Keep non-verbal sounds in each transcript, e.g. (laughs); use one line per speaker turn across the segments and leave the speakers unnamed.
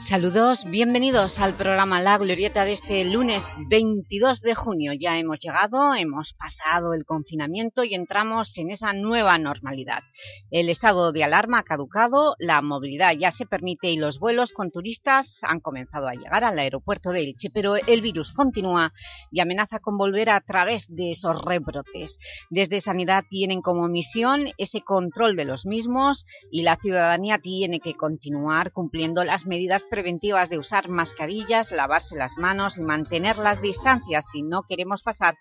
Saludos, bienvenidos al programa La Glorieta de este lunes 22 de junio. Ya hemos llegado, hemos pasado el confinamiento y entramos en esa nueva normalidad. El estado de alarma ha caducado, la movilidad ya se permite y los vuelos con turistas han comenzado a llegar al aeropuerto de Elche, pero el virus continúa y amenaza con volver a través de esos rebrotes. Desde Sanidad tienen como misión ese control de los mismos y la ciudadanía tiene que continuar cumpliendo las medidas preventivas de usar mascarillas, lavarse las manos y mantener las distancias si no queremos pasar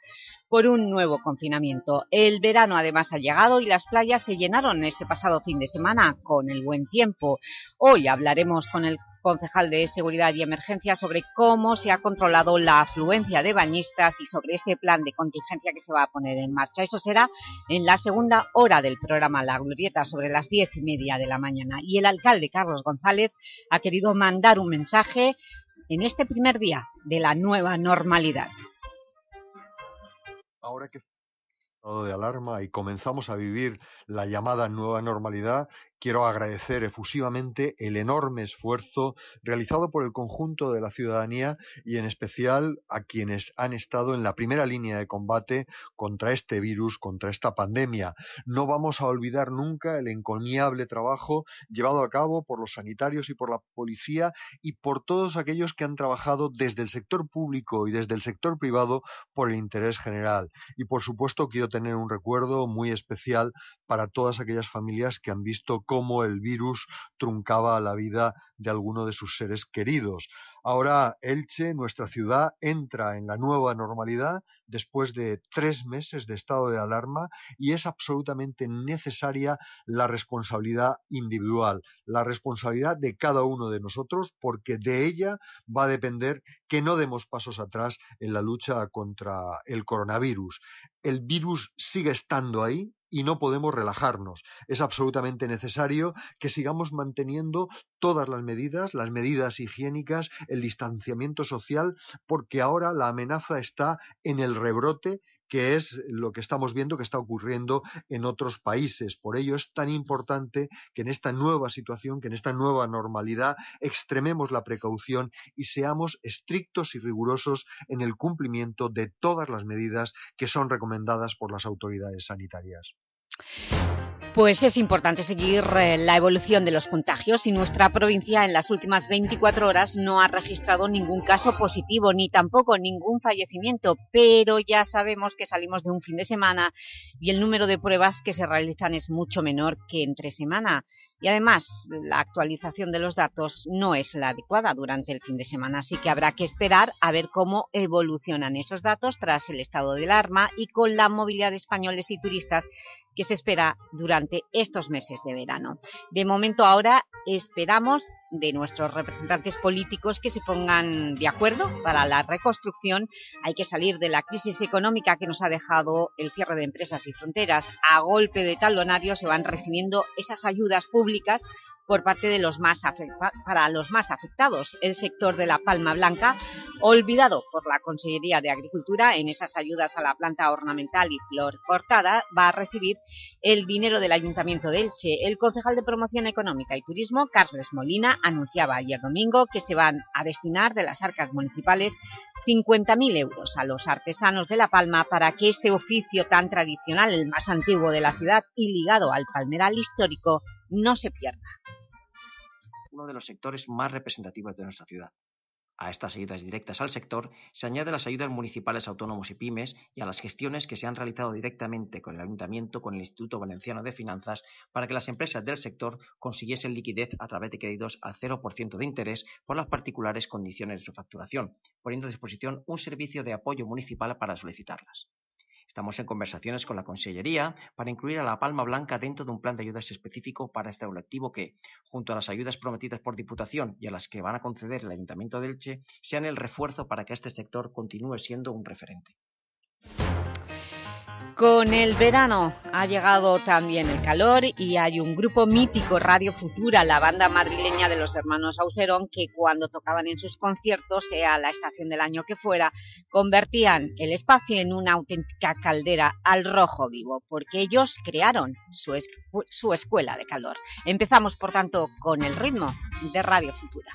por un nuevo confinamiento. El verano además ha llegado y las playas se llenaron este pasado fin de semana con el buen tiempo. Hoy hablaremos con el concejal de Seguridad y Emergencia sobre cómo se ha controlado la afluencia de bañistas y sobre ese plan de contingencia que se va a poner en marcha. Eso será en la segunda hora del programa La Glorieta, sobre las diez y media de la mañana. Y el alcalde Carlos González ha querido mandar un mensaje en este primer día de la nueva normalidad
ahora que de alarma y comenzamos a vivir la llamada nueva normalidad, quiero agradecer efusivamente el enorme esfuerzo realizado por el conjunto de la ciudadanía y en especial a quienes han estado en la primera línea de combate contra este virus, contra esta pandemia. No vamos a olvidar nunca el encomiable trabajo llevado a cabo por los sanitarios y por la policía y por todos aquellos que han trabajado desde el sector público y desde el sector privado por el interés general. Y por supuesto quiero tener un recuerdo muy especial para todas aquellas familias que han visto cómo el virus truncaba la vida de alguno de sus seres queridos. Ahora Elche, nuestra ciudad, entra en la nueva normalidad después de tres meses de estado de alarma y es absolutamente necesaria la responsabilidad individual, la responsabilidad de cada uno de nosotros, porque de ella va a depender que no demos pasos atrás en la lucha contra el coronavirus. El virus sigue estando ahí, y no podemos relajarnos. Es absolutamente necesario que sigamos manteniendo todas las medidas, las medidas higiénicas, el distanciamiento social, porque ahora la amenaza está en el rebrote que es lo que estamos viendo que está ocurriendo en otros países. Por ello es tan importante que en esta nueva situación, que en esta nueva normalidad, extrememos la precaución y seamos estrictos y rigurosos en el cumplimiento de todas las medidas que son recomendadas por las autoridades sanitarias.
Pues es importante seguir eh, la evolución de los contagios y nuestra provincia en las últimas 24 horas no ha registrado ningún caso positivo ni tampoco ningún fallecimiento, pero ya sabemos que salimos de un fin de semana y el número de pruebas que se realizan es mucho menor que entre semana. Y además la actualización de los datos no es la adecuada durante el fin de semana, así que habrá que esperar a ver cómo evolucionan esos datos tras el estado de alarma y con la movilidad de españoles y turistas que se espera durante estos meses de verano. De momento ahora esperamos de nuestros representantes políticos que se pongan de acuerdo para la reconstrucción. Hay que salir de la crisis económica que nos ha dejado el cierre de empresas y fronteras. A golpe de talonario se van recibiendo esas ayudas públicas por parte de los más para los más afectados. El sector de la palma blanca, olvidado por la Consellería de Agricultura en esas ayudas a la planta ornamental y flor cortada, va a recibir el dinero del Ayuntamiento de Elche. El concejal de Promoción Económica y Turismo, Carles Molina, anunciaba ayer domingo que se van a destinar de las arcas municipales 50.000 euros a los artesanos de La Palma para que este oficio tan tradicional, el más antiguo de la ciudad y ligado al palmeral histórico, no se pierda
uno de los sectores más representativos de nuestra ciudad. A estas ayudas directas al sector se añaden las ayudas municipales autónomos y pymes y a las gestiones que se han realizado directamente con el Ayuntamiento con el Instituto Valenciano de Finanzas para que las empresas del sector consiguiesen liquidez a través de créditos al 0% de interés por las particulares condiciones de su facturación, poniendo a disposición un servicio de apoyo municipal para solicitarlas. Estamos en conversaciones con la Consellería para incluir a la Palma Blanca dentro de un plan de ayudas específico para este colectivo que, junto a las ayudas prometidas por Diputación y a las que van a conceder el Ayuntamiento de Elche, sean el refuerzo para que este sector continúe siendo un referente.
Con el verano ha llegado también el calor y hay un grupo mítico, Radio Futura, la banda madrileña de los hermanos Auserón, que cuando tocaban en sus conciertos, sea la estación del año que fuera, convertían el espacio en una auténtica caldera al rojo vivo, porque ellos crearon su, su escuela de calor. Empezamos, por tanto, con el ritmo de Radio Futura.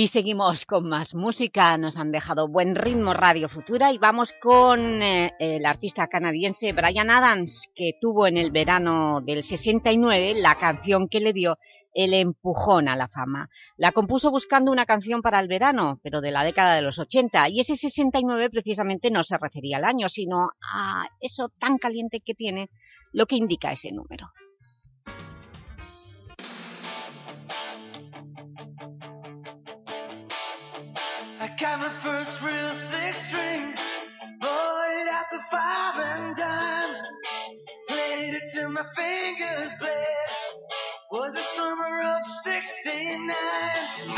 Y seguimos con más música, nos han dejado buen ritmo Radio Futura y vamos con eh, el artista canadiense Brian Adams, que tuvo en el verano del 69 la canción que le dio el empujón a la fama. La compuso buscando una canción para el verano, pero de la década de los 80, y ese 69 precisamente no se refería al año, sino a eso tan caliente que tiene lo que indica ese número. My first real six string, bought it at the five and dime. Played it till my fingers bled. Was the summer of '69.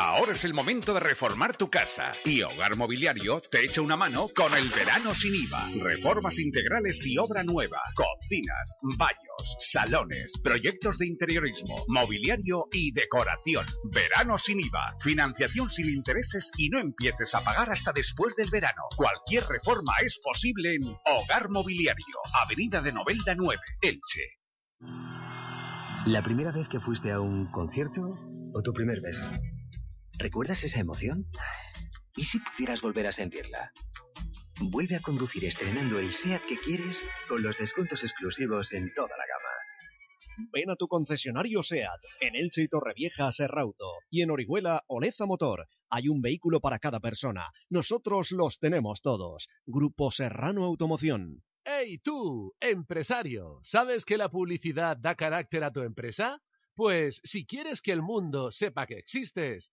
Ahora es el momento de reformar tu casa y Hogar Mobiliario te echa una mano con el verano sin IVA. Reformas integrales y obra nueva, cocinas, baños, salones, proyectos de interiorismo, mobiliario y decoración. Verano sin IVA, financiación sin intereses y no empieces a pagar hasta después del verano. Cualquier reforma es posible en Hogar Mobiliario, Avenida de Novelda 9, Elche.
¿La primera vez que fuiste a un concierto o tu primer beso? ¿Recuerdas esa emoción? ¿Y si pudieras volver a sentirla? Vuelve a conducir estrenando el SEAT que quieres con los descuentos exclusivos en toda la gama.
Ven a tu concesionario SEAT, en Elche y Torrevieja Serrauto, y en Orihuela Oleza Motor. Hay un vehículo para cada persona. Nosotros los tenemos todos. Grupo Serrano Automoción.
¡Hey tú, empresario! ¿Sabes que la publicidad da carácter a tu empresa? Pues si quieres que el mundo sepa que existes,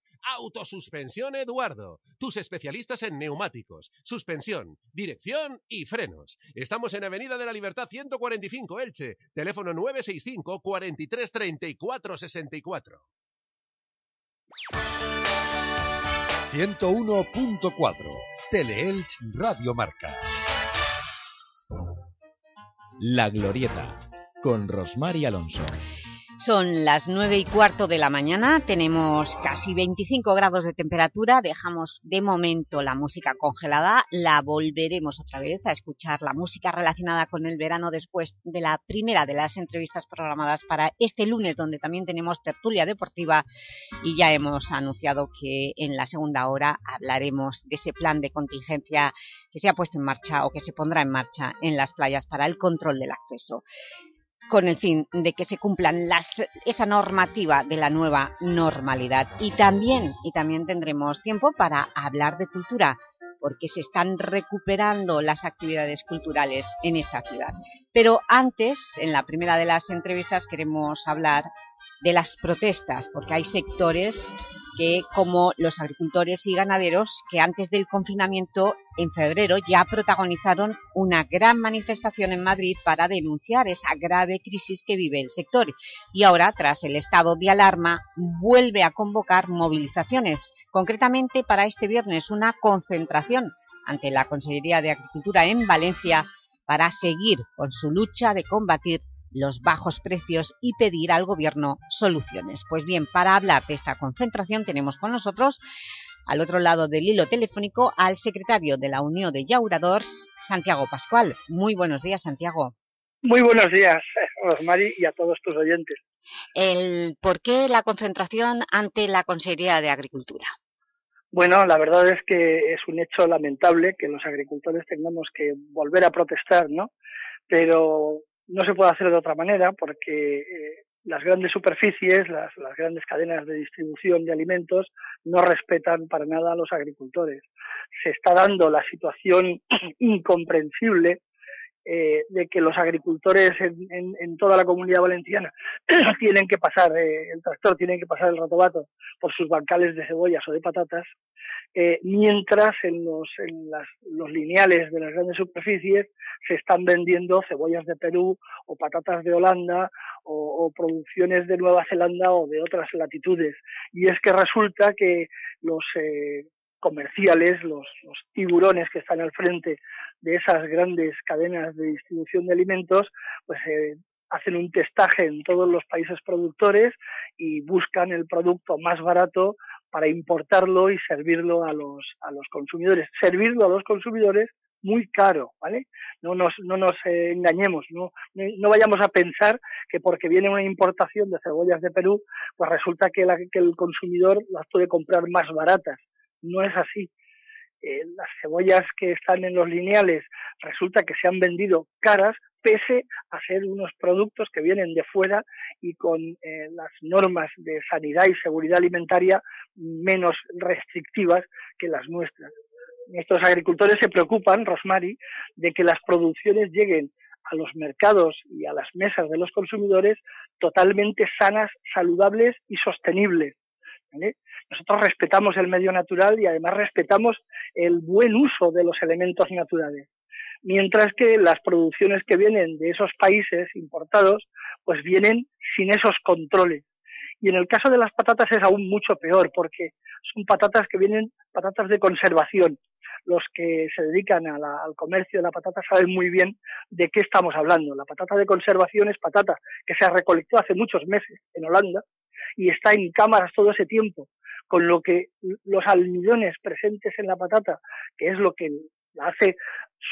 Autosuspensión Eduardo, tus especialistas en neumáticos, suspensión, dirección y frenos. Estamos en Avenida de la Libertad 145 Elche, teléfono 965 43 34 64.
101.4 Teleelch Radio Marca.
La Glorieta con Rosmar y Alonso.
Son las nueve y cuarto de la mañana, tenemos casi 25 grados de temperatura, dejamos de momento la música congelada, la volveremos otra vez a escuchar la música relacionada con el verano después de la primera de las entrevistas programadas para este lunes, donde también tenemos tertulia deportiva y ya hemos anunciado que en la segunda hora hablaremos de ese plan de contingencia que se ha puesto en marcha o que se pondrá en marcha en las playas para el control del acceso con el fin de que se cumplan las, esa normativa de la nueva normalidad. Y también, y también tendremos tiempo para hablar de cultura, porque se están recuperando las actividades culturales en esta ciudad. Pero antes, en la primera de las entrevistas, queremos hablar de las protestas, porque hay sectores que, como los agricultores y ganaderos, que antes del confinamiento, en febrero, ya protagonizaron una gran manifestación en Madrid para denunciar esa grave crisis que vive el sector. Y ahora, tras el estado de alarma, vuelve a convocar movilizaciones. Concretamente, para este viernes, una concentración ante la Consejería de Agricultura en Valencia para seguir con su lucha de combatir los bajos precios y pedir al Gobierno soluciones. Pues bien, para hablar de esta concentración tenemos con nosotros al otro lado del hilo telefónico al secretario de la Unión de Llauradors, Santiago Pascual. Muy buenos días, Santiago.
Muy buenos días, Rosmari, y a todos tus oyentes.
El, ¿Por qué la concentración ante la Consejería de Agricultura?
Bueno, la verdad es que es un hecho lamentable que los agricultores tengamos que volver a protestar, ¿no? Pero no se puede hacer de otra manera porque eh, las grandes superficies, las, grandes cadenas de distribución de alimentos no respetan para nada a los agricultores. Se está dando la situación (clears throat) incomprensible eh, de que los agricultores en, en, en, toda la comunidad valenciana (clears throat) tienen que pasar eh, el tractor, tienen que pasar el rotobato por sus bancales de cebollas o de patatas, eh, mientras en, los, en las, los lineales de las grandes superficies se están vendiendo cebollas de Perú o patatas de Holanda o, producciones de Nueva Zelanda o de otras latitudes. Y es que resulta que los eh, comerciales, los, los, tiburones que están al frente de esas grandes cadenas de distribución de alimentos, pues eh, hacen un testaje en todos los países productores y buscan el producto más barato para importarlo y servirlo a los, a los consumidores. Servirlo a los consumidores muy caro, ¿vale? No nos, no nos eh, engañemos, no, no vayamos a pensar que porque viene una importación de cebollas de Perú, pues resulta que, la, que el consumidor las puede comprar más baratas. No es así. Eh, las cebollas que están en los lineales resulta que se han vendido caras pese a ser unos productos que vienen de fuera y con eh, las normas de sanidad y seguridad alimentaria menos restrictivas que las nuestras. Nuestros agricultores se preocupan, Rosmary, de que las producciones lleguen a los mercados y a las mesas de los consumidores totalmente sanas, saludables y sostenibles. Nosotros respetamos el medio natural y además respetamos el buen uso de los elementos naturales mientras que las producciones que vienen de esos países importados, pues vienen sin esos controles. Y en el caso de las patatas es aún mucho peor, porque son patatas que vienen, patatas de conservación. Los que se dedican al comercio de la patata saben muy bien de qué estamos hablando. La patata de conservación es patata que se recolectó hace muchos meses en Holanda y está en cámaras todo ese tiempo, con lo que los almidones presentes en la patata, que es lo que la hace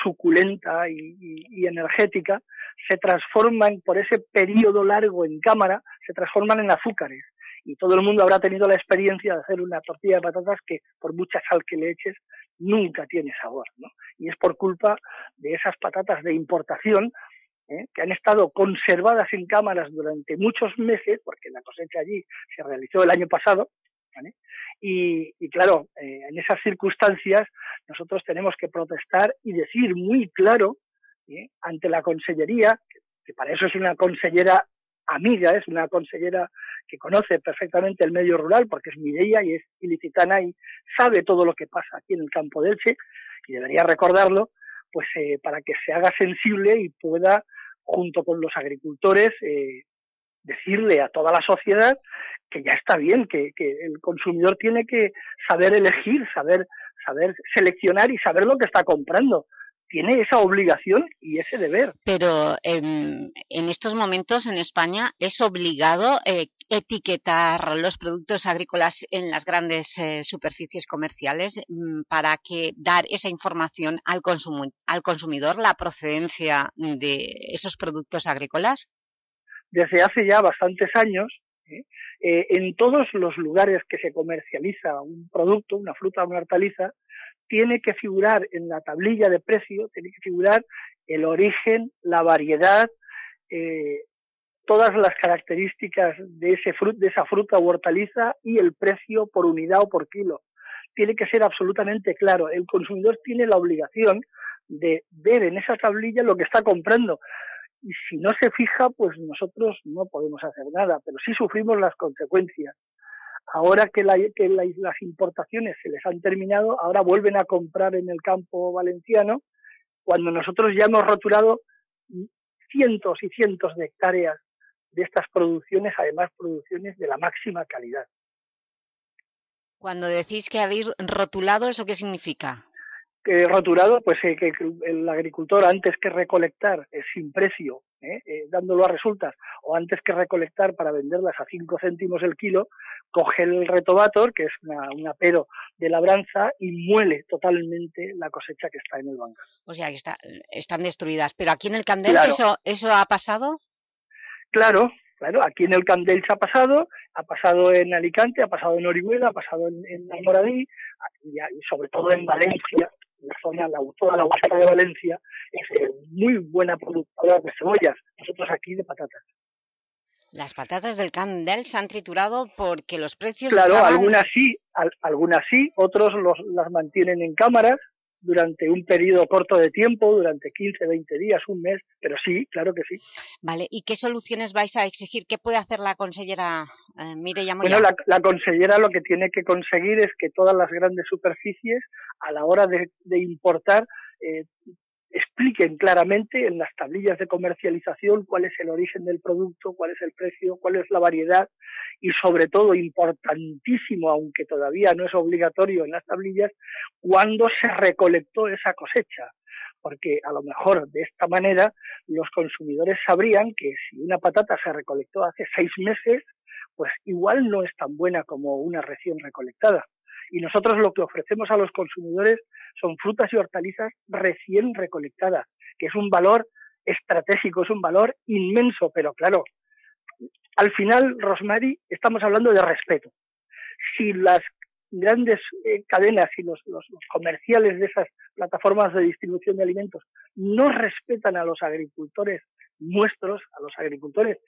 suculenta y, energética, se transforman por ese periodo largo en cámara, se transforman en azúcares. Y todo el mundo habrá tenido la experiencia de hacer una tortilla de patatas que por mucha sal que le eches nunca tiene sabor. ¿no? Y es por culpa de esas patatas de importación ¿eh? que han estado conservadas en cámaras durante muchos meses, porque la cosecha allí se realizó el año pasado, y, claro, eh, en esas circunstancias nosotros tenemos que protestar y decir muy claro ¿eh? ante la Consellería, que, para eso es una consellera amiga, es una consellera que conoce perfectamente el medio rural porque es Mireia y es ilicitana y sabe todo lo que pasa aquí en el campo de Elche y debería recordarlo, pues eh, para que se haga sensible y pueda, junto con los agricultores, decirle a toda la sociedad que ya está bien, que, el consumidor tiene que saber elegir, saber, saber seleccionar y saber lo que está comprando tiene esa obligación y ese deber.
Pero en estos momentos en España es obligado eh, etiquetar los productos agrícolas en las grandes eh, superficies comerciales mm, para que dar esa información al, al consumidor, la procedencia de esos productos agrícolas
desde hace ya bastantes años, ¿eh? Eh, en todos los lugares que se comercializa un producto, una fruta o una hortaliza, tiene que figurar en la tablilla de precio, tiene que figurar el origen, la variedad, eh, todas las características de, ese de esa fruta u hortaliza y el precio por unidad o por kilo. Tiene que ser absolutamente claro. El consumidor tiene la obligación de ver en esa tablilla lo que está comprando y si no se fija, pues nosotros no podemos hacer nada, pero sí sufrimos las consecuencias. Ahora que, las importaciones se les han terminado, ahora vuelven a comprar en el campo valenciano, cuando nosotros ya hemos rotulado cientos y cientos de hectáreas de estas producciones, además producciones de la máxima calidad.
Cuando decís que habéis rotulado, ¿eso qué significa?
Que rotulado, pues eh, que el agricultor antes que recolectar eh, sin precio, eh, dándolo a resultas, o antes que recolectar para venderlas a 5 céntimos el kilo, coge el retobator, que es una, un apero de labranza, y muele totalmente la cosecha que está en el banco.
O sea, que está, están destruidas. Pero aquí en el Candel, ¿eso, ¿eso ha pasado?
Claro, Claro, aquí en el Candel se ha pasado, ha pasado en Alicante, ha pasado en Orihuela, ha pasado en, en Almoradí y, sobre todo en Valencia, la zona, la, toda la huerta de Valencia es muy buena productora de cebollas, nosotros aquí de patatas.
Las patatas del Candel se han triturado porque los precios
Claro, algunas sí, algunas sí, otros los, las mantienen en cámaras durante un periodo corto de tiempo, durante 15, 20 días, un mes, pero sí, claro que sí.
Vale, ¿y qué soluciones vais a exigir? ¿Qué puede hacer la consellera eh, Mireya
Bueno, la, la, consellera lo que tiene que conseguir es que todas las grandes superficies, a la hora de, importar, eh, expliquen claramente en las tablillas de comercialización cuál es el origen del producto, cuál es el precio, cuál es la variedad y sobre todo importantísimo, aunque todavía no es obligatorio en las tablillas, cuándo se recolectó esa cosecha. Porque a lo mejor de esta manera los consumidores sabrían que si una patata se recolectó hace seis meses, pues igual no es tan buena como una recién recolectada. Y nosotros lo que ofrecemos a los consumidores son frutas y hortalizas recién recolectadas, que es un valor estratégico, es un valor inmenso, pero claro, al final, Rosemary, estamos hablando de respeto. Si las grandes eh, cadenas y los, los, comerciales de esas plataformas de distribución de alimentos no respetan a los agricultores nuestros, a los agricultores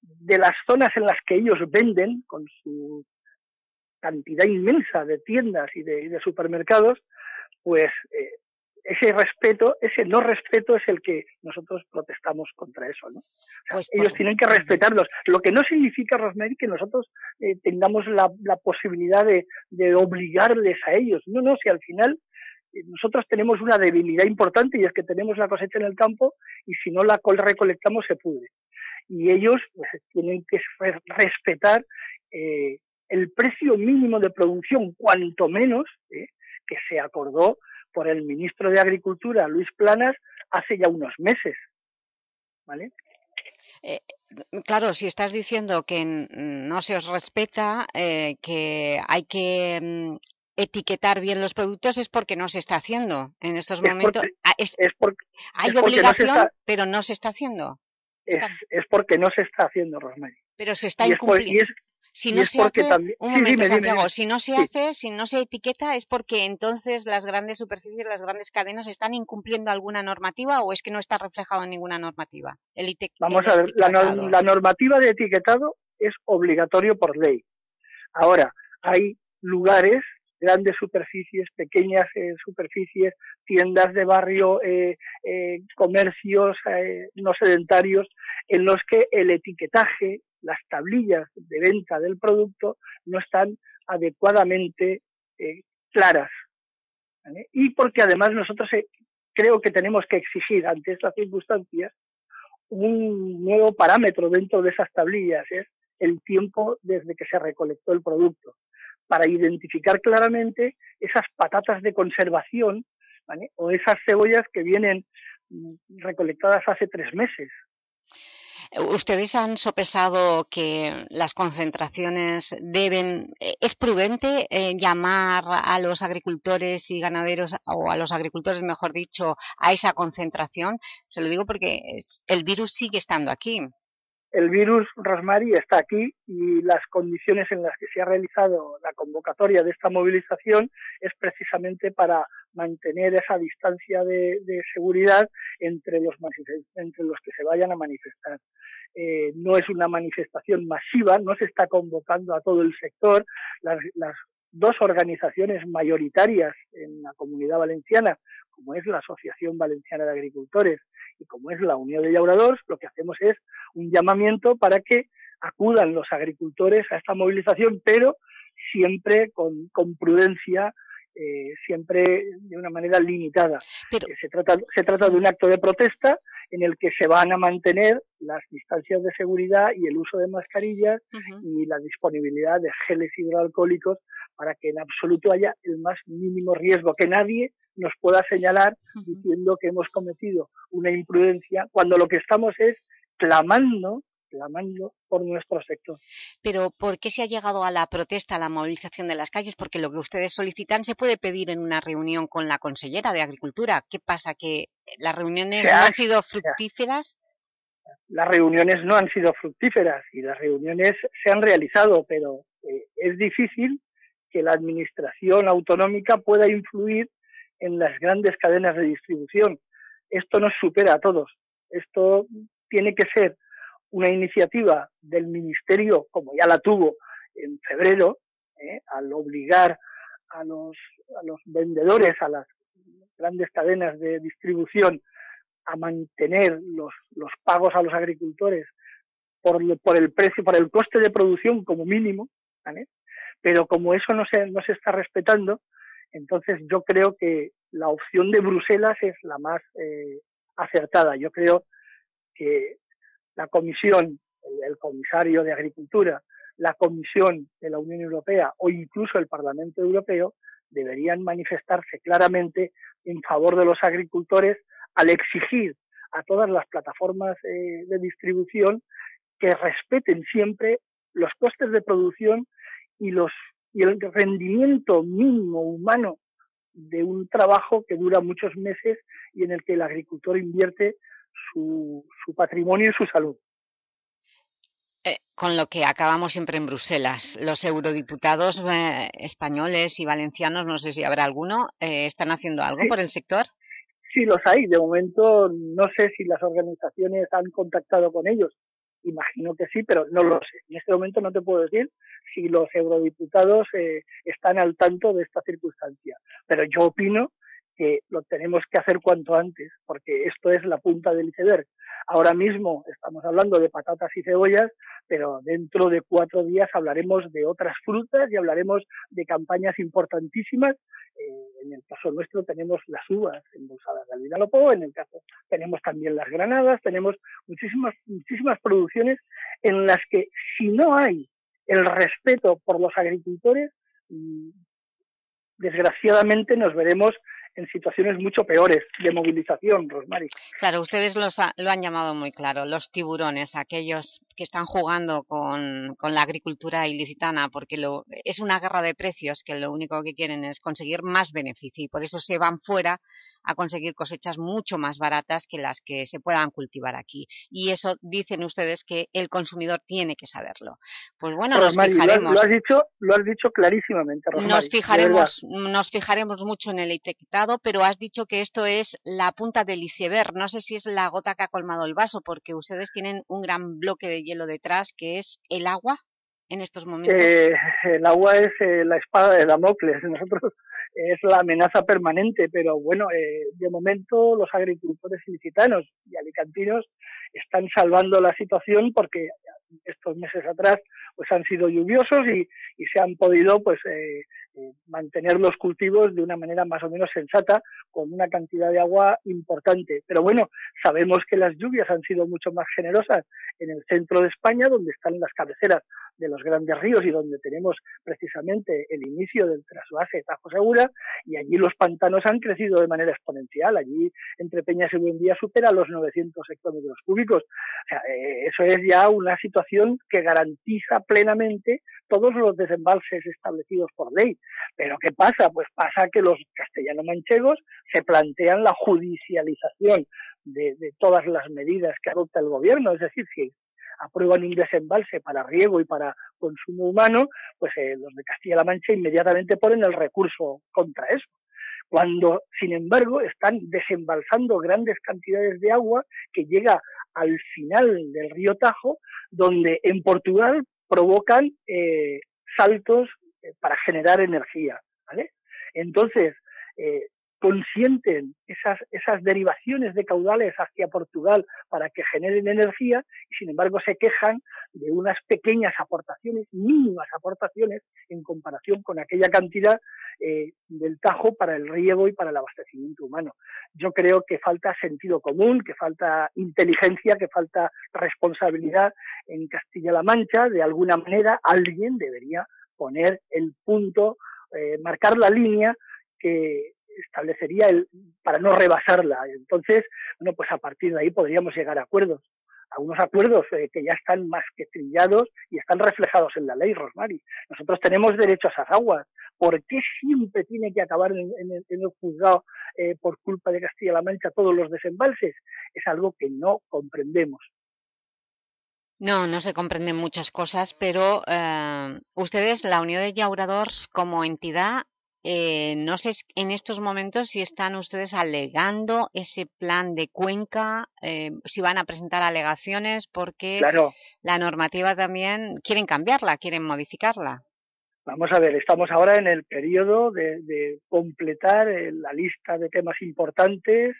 de las zonas en las que ellos venden con su cantidad inmensa de tiendas y de, supermercados, pues eh, ese respeto, ese no respeto es el que nosotros protestamos contra eso, ¿no? Pues, ellos tienen que respetarlos, lo que no significa, Rosemary, que nosotros eh, tengamos la, posibilidad de, obligarles a ellos. No, no, si al final eh, nosotros tenemos una debilidad importante y es que tenemos la cosecha en el campo y si no la recolectamos se pudre. Y ellos pues, tienen que respetar eh, el precio mínimo de producción, cuanto menos, que se acordó por el ministro de Agricultura, Luis Planas, hace ya unos meses. ¿Vale?
Eh, claro, si estás diciendo que no se os respeta, eh, que hay que mm, etiquetar bien los productos, es porque no se está haciendo en estos momentos. Ah, es, porque, hay obligación, pero no se está haciendo.
Es, porque no se está haciendo, Rosemary.
Pero se está incumpliendo. Si no se hace, un momento, si no se hace, si no se etiqueta, ¿es porque entonces las grandes superficies, las grandes cadenas están incumpliendo alguna normativa o es que no está reflejado en ninguna normativa?
El Vamos a ver, la, normativa de etiquetado es obligatorio por ley. Ahora, hay lugares grandes superficies, pequeñas eh, superficies, tiendas de barrio, eh, eh, comercios no sedentarios, en los que el etiquetaje las tablillas de venta del producto no están adecuadamente eh, claras. Y porque además nosotros eh, creo que tenemos que exigir ante estas circunstancias un nuevo parámetro dentro de esas tablillas, es el tiempo desde que se recolectó el producto, para identificar claramente esas patatas de conservación o esas cebollas que vienen mm, recolectadas hace tres meses
¿Ustedes han sopesado que las concentraciones deben... Eh, ¿Es prudente eh, llamar a los agricultores y ganaderos, o a los agricultores, mejor dicho, a esa concentración? Se lo digo porque el virus sigue estando aquí.
El virus, Rosmary, está aquí y las condiciones en las que se ha realizado la convocatoria de esta movilización es precisamente para mantener esa distancia de, seguridad entre los, entre los que se vayan a manifestar. Eh, no es una manifestación masiva, no se está convocando a todo el sector. Las, las dos organizaciones mayoritarias en la comunidad valenciana, como es la Asociación Valenciana de Agricultores y como es la Unión de Llauradores, lo que hacemos es un llamamiento para que acudan los agricultores a esta movilización, pero siempre con, con prudencia eh, siempre de una manera limitada. Pero... Se, trata, se trata de un acto de protesta en el que se van a mantener las distancias de seguridad y el uso de mascarillas y la disponibilidad de geles hidroalcohólicos para que en absoluto haya el más mínimo riesgo, que nadie nos pueda señalar diciendo que hemos cometido una imprudencia cuando lo que estamos es clamando clamando por nuestro sector.
Pero ¿por qué se ha llegado a la protesta, a la movilización de las calles? Porque lo que ustedes solicitan se puede pedir en una reunión con la consellera de Agricultura. ¿Qué pasa? ¿Que las reuniones no han sido fructíferas?
Las reuniones no han sido fructíferas y las reuniones se han realizado, pero eh, es difícil que la administración autonómica pueda influir en las grandes cadenas de distribución. Esto nos supera a todos. Esto tiene que ser una iniciativa del Ministerio, como ya la tuvo en febrero, ¿eh? al obligar a los, a los vendedores, a las grandes cadenas de distribución, a mantener los, los pagos a los agricultores por, por el precio, por el coste de producción como mínimo, pero como eso no se, no se está respetando, entonces yo creo que la opción de Bruselas es la más eh, acertada. Yo creo que la Comisión, el, comisario de Agricultura, la Comisión de la Unión Europea o incluso el Parlamento Europeo deberían manifestarse claramente en favor de los agricultores al exigir a todas las plataformas eh, de distribución que respeten siempre los costes de producción y los y el rendimiento mínimo humano de un trabajo que dura muchos meses y en el que el agricultor invierte su, su patrimonio y su salud.
Eh, con lo que acabamos siempre en Bruselas. Los eurodiputados eh, españoles y valencianos, no sé si habrá alguno, eh, ¿están haciendo algo por el sector?
Sí, los hay. De momento no sé si las organizaciones han contactado con ellos. Imagino que sí, pero no lo sé. En este momento no te puedo decir si los eurodiputados eh, están al tanto de esta circunstancia. Pero yo opino que lo tenemos que hacer cuanto antes, porque esto es la punta del iceberg. Ahora mismo estamos hablando de patatas y cebollas, pero dentro de cuatro días hablaremos de otras frutas y hablaremos de campañas importantísimas. Eh, en el caso nuestro tenemos las uvas embolsadas de Alvinalopo, en el caso tenemos también las granadas, tenemos muchísimas, muchísimas producciones en las que si no hay el respeto por los agricultores, mm, desgraciadamente nos veremos en situaciones mucho peores de movilización, Rosmary.
Claro, ustedes los lo han llamado muy claro, los tiburones, aquellos que están jugando con, con la agricultura ilicitana, porque lo, es una guerra de precios que lo único que quieren es conseguir más beneficio y por eso se van fuera a conseguir cosechas mucho más baratas que las que se puedan cultivar aquí. Y eso dicen ustedes que el consumidor tiene que saberlo. Pues bueno, nos fijaremos.
Lo, has dicho, lo has dicho clarísimamente,
Nos fijaremos, nos fijaremos mucho en el etiquetado, pero has dicho que esto es la punta del iceberg. No sé si es la gota que ha colmado el vaso, porque ustedes tienen un gran bloque de hielo detrás, que es el agua en estos momentos.
Eh, el agua es eh, la espada de Damocles. (laughs) Nosotros es la amenaza permanente, pero bueno, eh, de momento los agricultores ilicitanos y alicantinos están salvando la situación porque estos meses atrás pues han sido lluviosos y, y se han podido pues eh, eh, mantener los cultivos de una manera más o menos sensata con una cantidad de agua importante. Pero bueno, sabemos que las lluvias han sido mucho más generosas en el centro de España, donde están las cabeceras de los grandes ríos y donde tenemos precisamente el inicio del trasvase Tajo Segura y allí los pantanos han crecido de manera exponencial. Allí entre Peñas y Buendía supera los 900 hectómetros cúbicos. O sea, eh, eso es ya una situación que garantiza plenamente todos los desembalses establecidos por ley. Pero ¿qué pasa? Pues pasa que los castellano-manchegos se plantean la judicialización de, todas las medidas que adopta el gobierno. Es decir, si aprueban un desembalse para riego y para consumo humano, pues eh, los de Castilla-La Mancha inmediatamente ponen el recurso contra eso. Cuando, sin embargo, están desembalsando grandes cantidades de agua que llega al final del río Tajo, donde en Portugal provocan eh, saltos eh, para generar energía, ¿vale? Entonces, eh, consienten esas, derivaciones de caudales hacia Portugal para que generen energía y sin embargo se quejan de unas pequeñas aportaciones, mínimas aportaciones en comparación con aquella cantidad eh, del Tajo para el riego y para el abastecimiento humano. Yo creo que falta sentido común, que falta inteligencia, que falta responsabilidad en Castilla-La Mancha. De alguna manera alguien debería poner el punto, eh, marcar la línea que establecería el, para no rebasarla. Entonces, bueno, pues a partir de ahí podríamos llegar a acuerdos. A unos acuerdos eh, que ya están más que trillados y están reflejados en la ley, Rosmary. Nosotros tenemos derecho a esas aguas. ¿Por qué siempre tiene que acabar en, el, en el, juzgado eh, por culpa de Castilla-La Mancha todos los desembalses? Es algo que no comprendemos.
No, no se comprenden muchas cosas, pero eh, ustedes, la Unión de Llauradors, como entidad, eh, no sé en estos momentos si están ustedes alegando ese plan de Cuenca, eh, si van a presentar alegaciones, porque la normativa también quieren cambiarla, quieren modificarla.
Vamos a ver, estamos ahora en el periodo de, de completar eh, la lista de temas importantes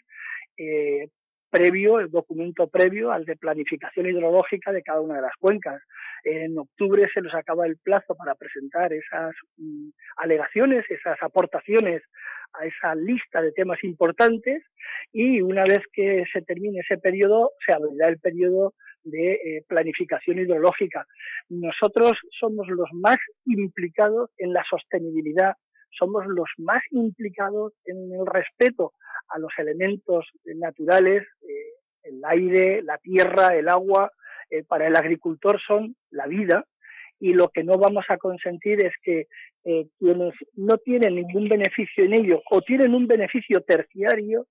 eh, previo, el documento previo al de planificación hidrológica de cada una de las cuencas. En octubre se nos acaba el plazo para presentar esas mm, alegaciones, esas aportaciones a esa lista de temas importantes y una vez que se termine ese periodo se abrirá el periodo de eh, planificación hidrológica. Nosotros somos los más implicados en la sostenibilidad, somos los más implicados en el respeto a los elementos naturales, eh, el aire, la tierra, el agua, eh, para el agricultor son la vida y lo que no vamos a consentir es que eh, quienes no tienen ningún beneficio en ello o tienen un beneficio terciario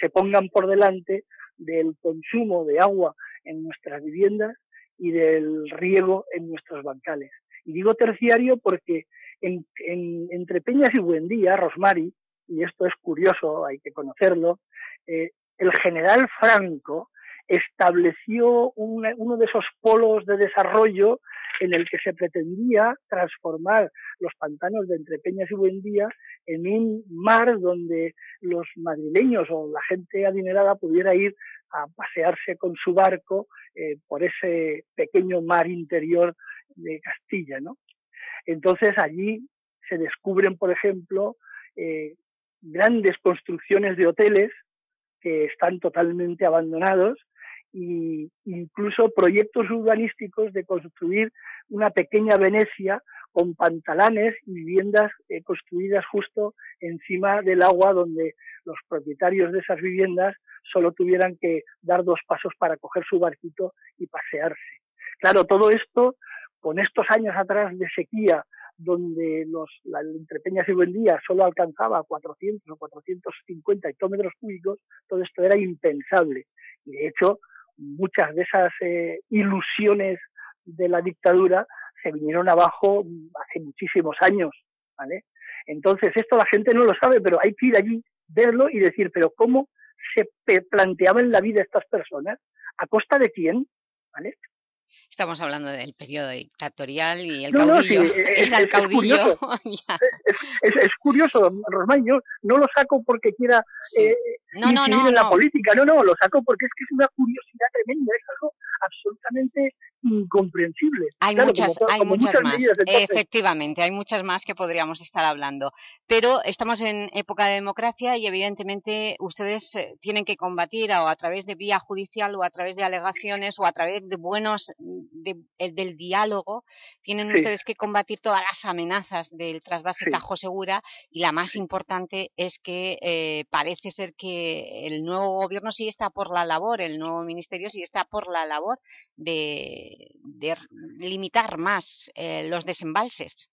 se pongan por delante del consumo de agua en nuestras viviendas y del riego en nuestros bancales. Y digo terciario porque en, entre Peñas y Buendía, Rosmari, y esto es curioso, hay que conocerlo, eh, el general Franco estableció uno de esos polos de desarrollo en el que se pretendía transformar los pantanos de Entrepeñas y Buendía en un mar donde los madrileños o la gente adinerada pudiera ir a pasearse con su barco eh, por ese pequeño mar interior de Castilla, ¿no? Entonces allí se descubren, por ejemplo, eh, grandes construcciones de hoteles que están totalmente abandonados e incluso proyectos urbanísticos de construir una pequeña Venecia con pantalanes y viviendas eh, construidas justo encima del agua donde los propietarios de esas viviendas solo tuvieran que dar dos pasos para coger su barquito y pasearse. Claro, todo esto con estos años atrás de sequía donde los, la, entre Peñas y Buendía solo alcanzaba 400 o 450 hectómetros cúbicos, todo esto era impensable. Y de hecho, muchas de esas eh, ilusiones de la dictadura se vinieron abajo hace muchísimos años, ¿vale? Entonces, esto la gente no lo sabe, pero hay que ir allí, verlo y decir, pero ¿cómo se planteaban la vida estas personas? ¿A costa de quién? ¿Vale?
Estamos hablando del periodo dictatorial y el caudillo.
es, Curioso. es, curioso, Rosmán, yo no lo saco porque quiera eh, no, no, no, en la política, no, no, lo saco porque es que es una curiosidad tremenda, es algo absolutamente incomprensible.
Hay muchas, hay muchas, más. Efectivamente, hay muchas más que podríamos estar hablando. Pero estamos en época de democracia y evidentemente ustedes eh, tienen que combatir o a través de vía judicial o a través de alegaciones o a través de buenos eh, del diálogo, tienen ustedes que combatir todas las amenazas del trasvase Tajo Segura y la más importante es que eh, parece ser que el nuevo gobierno sí está por la labor, el nuevo ministerio sí está por la labor de, limitar más eh, los desembalses.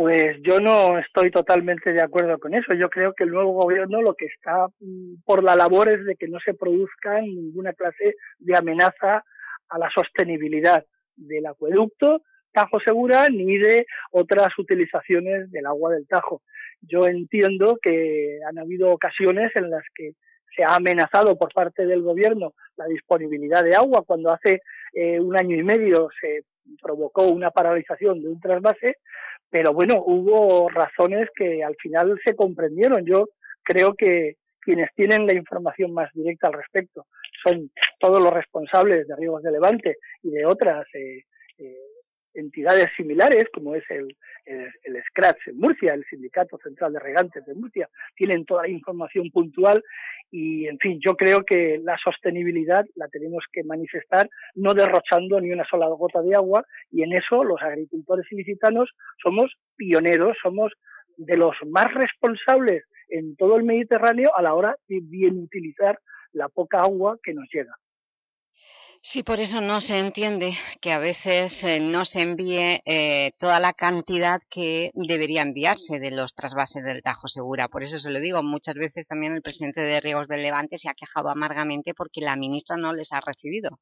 Pues yo no estoy totalmente de acuerdo con eso. Yo creo que el nuevo gobierno lo que está mm, por la labor es de que no se produzca ninguna clase de amenaza a la sostenibilidad del acueducto Tajo Segura ni de otras utilizaciones del agua del Tajo. Yo entiendo que han habido ocasiones en las que se ha amenazado por parte del gobierno la disponibilidad de agua cuando hace eh, un año y medio se provocó una paralización de un trasvase, pero bueno, hubo razones que al final se comprendieron. Yo creo que quienes tienen la información más directa al respecto son todos los responsables de Riegos de Levante y de otras eh, eh, entidades similares, como es el, el, SCRATS en Murcia, el Sindicato Central de Regantes de Murcia, tienen toda la información puntual y, en fin, yo creo que la sostenibilidad la tenemos que manifestar no derrochando ni una sola gota de agua y en eso los agricultores ilicitanos somos pioneros, somos de los más responsables en todo el Mediterráneo a la hora de bien utilizar la poca agua que nos llega.
Sí, por eso no se entiende que a veces eh, no se envíe eh, toda la cantidad que debería enviarse de los trasvases del Tajo Segura. Por eso se lo digo, muchas veces también el presidente de Riegos del Levante se ha quejado amargamente porque la ministra no les ha recibido.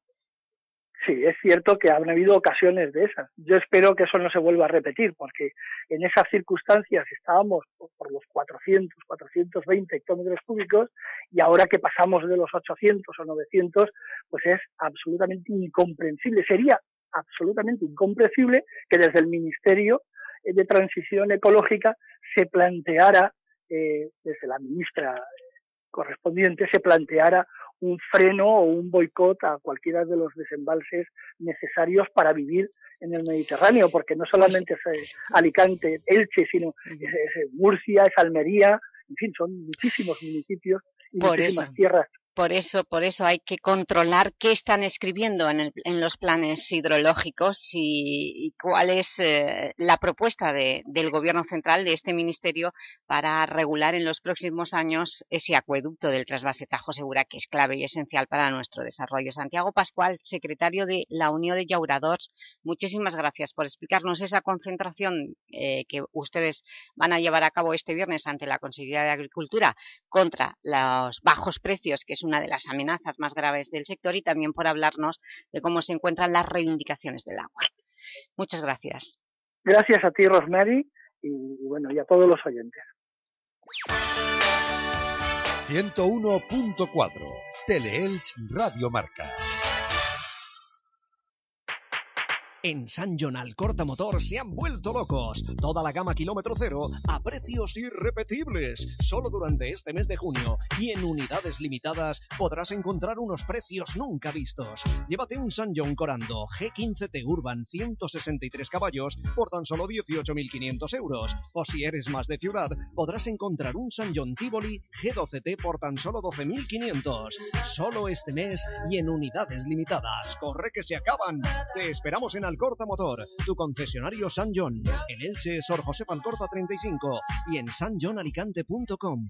Sí, es cierto que han habido ocasiones de esas. Yo espero que eso no se vuelva a repetir, porque en esas circunstancias estábamos por los 400, 420 hectómetros cúbicos y ahora que pasamos de los 800 o 900, pues es absolutamente incomprensible. Sería absolutamente incomprensible que desde el Ministerio de Transición Ecológica se planteara, eh, desde la ministra correspondiente, se planteara un freno o un boicot a cualquiera de los desembalses necesarios para vivir en el Mediterráneo, porque no solamente es eh, Alicante, Elche, sino es, Murcia, es Almería, en fin, son muchísimos municipios y muchísimas tierras
por eso, por eso hay que controlar qué están escribiendo en, los planes hidrológicos y, cuál es eh, la propuesta del Gobierno Central, de este Ministerio, para regular en los próximos años ese acueducto del trasvase Tajo Segura, que es clave y esencial para nuestro desarrollo. Santiago Pascual, secretario de la Unión de Llauradors, muchísimas gracias por explicarnos esa concentración eh, que ustedes van a llevar a cabo este viernes ante la Consejería de Agricultura contra los bajos precios, que es una de las amenazas más graves del sector, y también por hablarnos de cómo se encuentran las reivindicaciones del agua. Muchas gracias.
Gracias a ti, Rosemary, y, bueno, y a todos los oyentes.
101.4 Teleelch Radio Marca.
En San John Alcorta Motor se han vuelto locos. Toda la gama kilómetro cero a precios irrepetibles. Solo durante este mes de junio y en unidades limitadas podrás encontrar unos precios nunca vistos. Llévate un San John Corando G15T Urban 163 caballos por tan solo 18.500 euros. O si eres más de ciudad, podrás encontrar un San John Tivoli G12T por tan solo 12.500. Solo este mes y en unidades limitadas. Corre que se acaban. Te esperamos en Alcorta Motor, tu concesionario San John, en Elche, Sor José Alcorta 35 y en sanjohnalicante.com.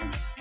dance.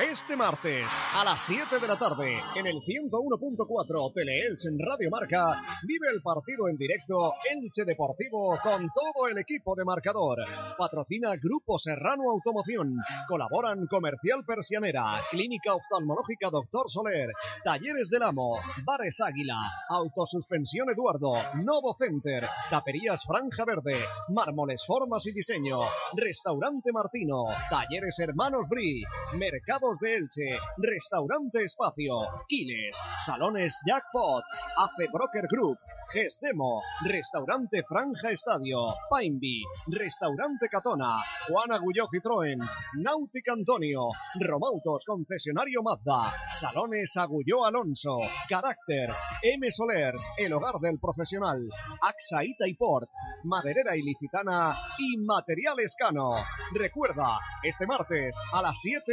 Este martes a las 7 de la tarde en el 101.4 Teleelch en Radio Marca vive el partido en directo Elche Deportivo con todo el equipo de marcador. Patrocina Grupo Serrano Automoción. Colaboran Comercial Persianera, Clínica Oftalmológica Doctor Soler, Talleres del Amo, Bares Águila, Autosuspensión Eduardo, Novo Center, Taperías Franja Verde, Mármoles Formas y Diseño, Restaurante Martino, Talleres Hermanos Bri, Mercado de Elche, Restaurante Espacio, Quiles, Salones Jackpot, Ace Broker Group, Gesdemo, Restaurante Franja Estadio, Painby, Restaurante Catona, Juan Agulló Citroën, Náutica Antonio, Romautos Concesionario Mazda, Salones Agulló Alonso, Carácter, M Solers, El Hogar del Profesional, AXA Ita y Port, Maderera Ilicitana y Materiales Cano. Recuerda, este martes a las 7,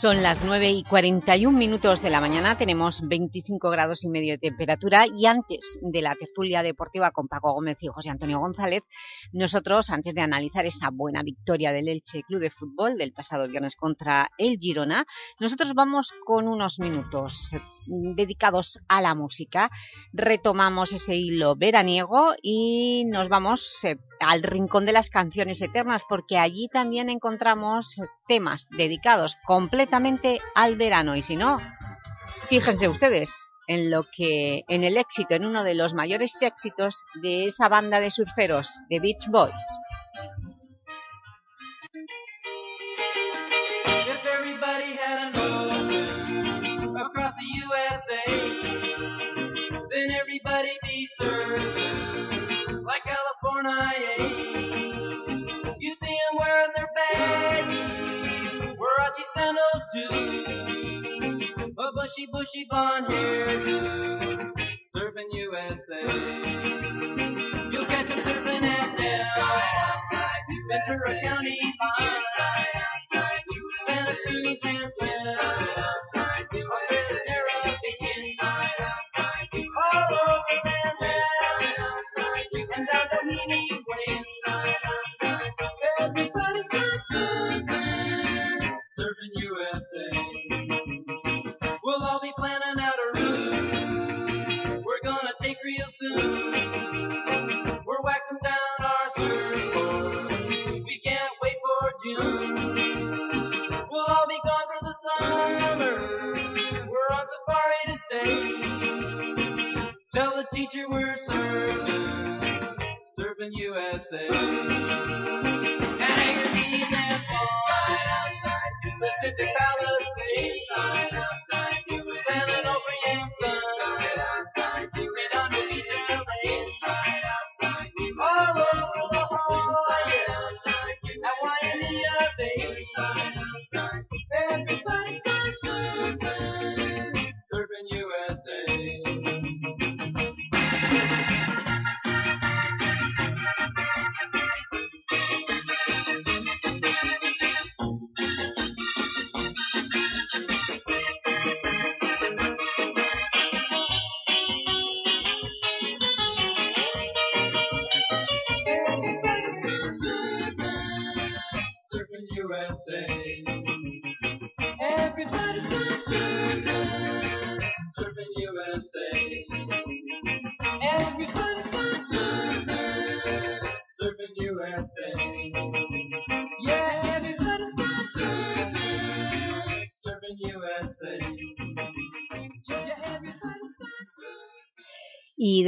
Son las 9 y 41 minutos de la mañana, tenemos 25 grados y medio de temperatura y antes de la tertulia deportiva con Paco Gómez y José Antonio González, nosotros, antes de analizar esa buena victoria del Elche Club de Fútbol del pasado viernes contra el Girona, nosotros vamos con unos minutos dedicados a la música, retomamos ese hilo veraniego y nos vamos eh, al rincón de las canciones eternas porque allí también encontramos temas dedicados completamente al verano y si no, fíjense ustedes en lo que en el éxito, en uno de los mayores éxitos de esa banda de surferos, de Beach Boys.
A bushy, bushy blonde hairdo, surfing USA. You'll catch him surfing at Nell, Ventura County. Line, Santa Cruz and Fresno, teacher we're serving, serving USA. And Anchorage and Inside, outside, Pacific Palisades.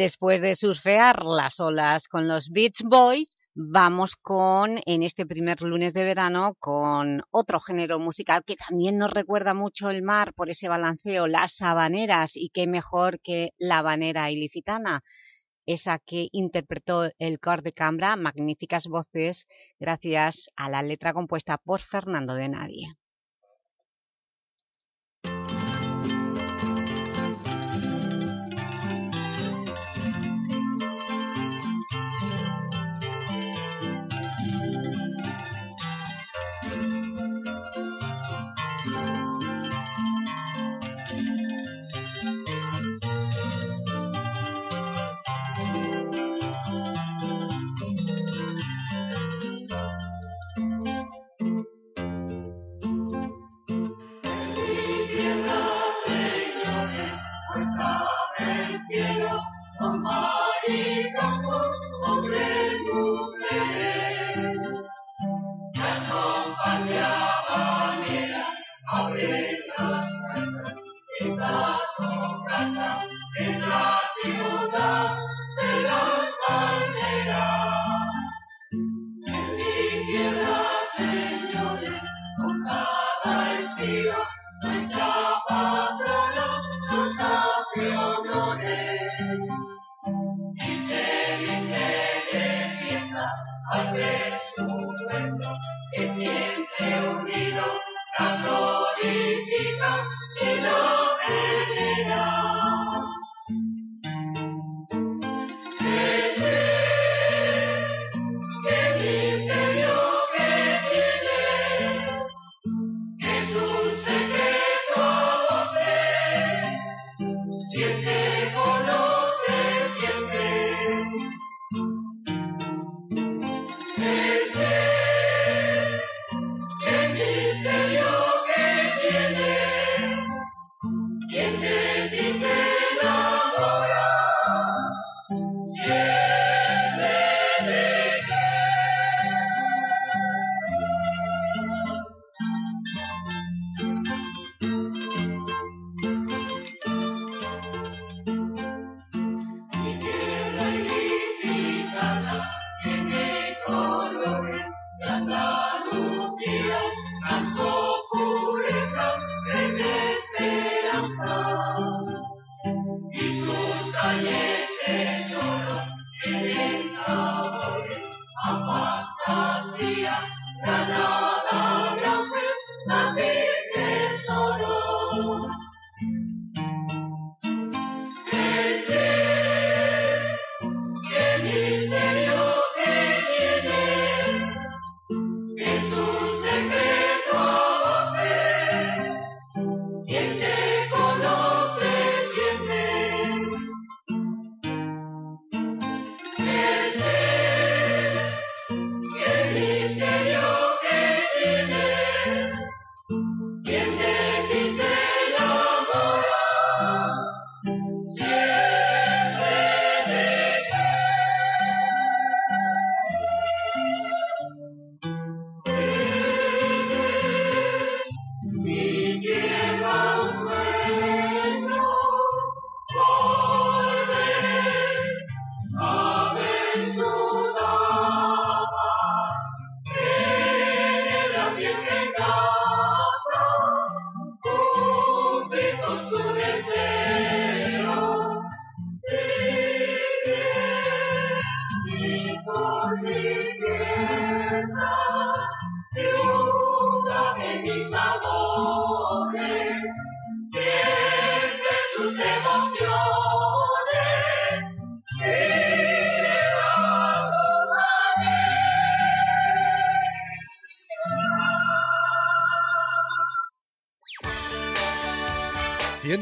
Después de surfear las olas con los Beach Boys, vamos con, en este primer lunes de verano, con otro género musical que también nos recuerda mucho el mar por ese balanceo, las habaneras, y qué mejor que la habanera ilicitana, esa que interpretó el cor de cambra, magníficas voces, gracias a la letra compuesta por Fernando de Nadie.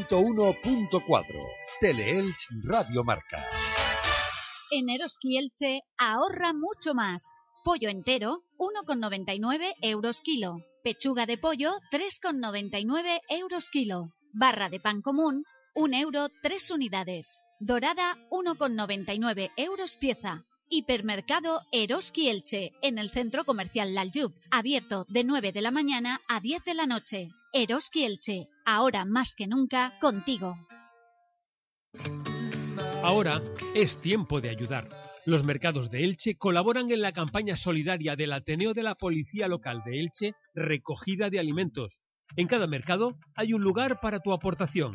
101.4 Teleelch Radio Marca.
En Eroski Elche ahorra mucho más. Pollo entero, 1,99 euros kilo. Pechuga de pollo, 3,99 euros kilo. Barra de pan común, 1 euro 3 unidades. Dorada, 1,99 euros pieza. Hipermercado Eroski Elche, en el centro comercial Laljub, abierto de 9 de la mañana a 10 de la noche. Eroski Elche, ahora más que nunca, contigo.
Ahora es tiempo de ayudar. Los mercados de Elche colaboran en la campaña solidaria del Ateneo de la Policía Local de Elche, Recogida de Alimentos. En cada mercado hay un lugar para tu aportación.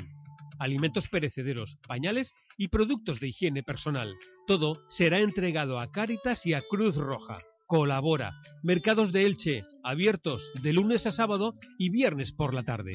Alimentos perecederos, pañales y productos de higiene personal. Todo será entregado a Cáritas y a Cruz Roja. Colabora. Mercados de Elche, abiertos de lunes a sábado y viernes por la tarde.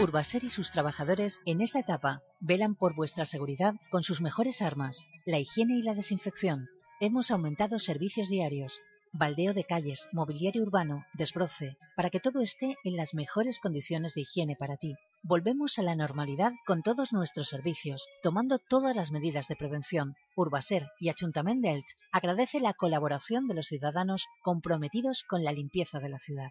Urbaser y sus trabajadores en esta etapa velan por vuestra seguridad con sus mejores armas, la higiene y la desinfección. Hemos aumentado servicios diarios, baldeo de calles, mobiliario urbano, desbroce, para que todo esté en las mejores condiciones de higiene para ti. Volvemos a la normalidad con todos nuestros servicios, tomando todas las medidas de prevención. Urbaser y Ayuntamiento de Elche agradece la colaboración de los ciudadanos comprometidos con la limpieza de la ciudad.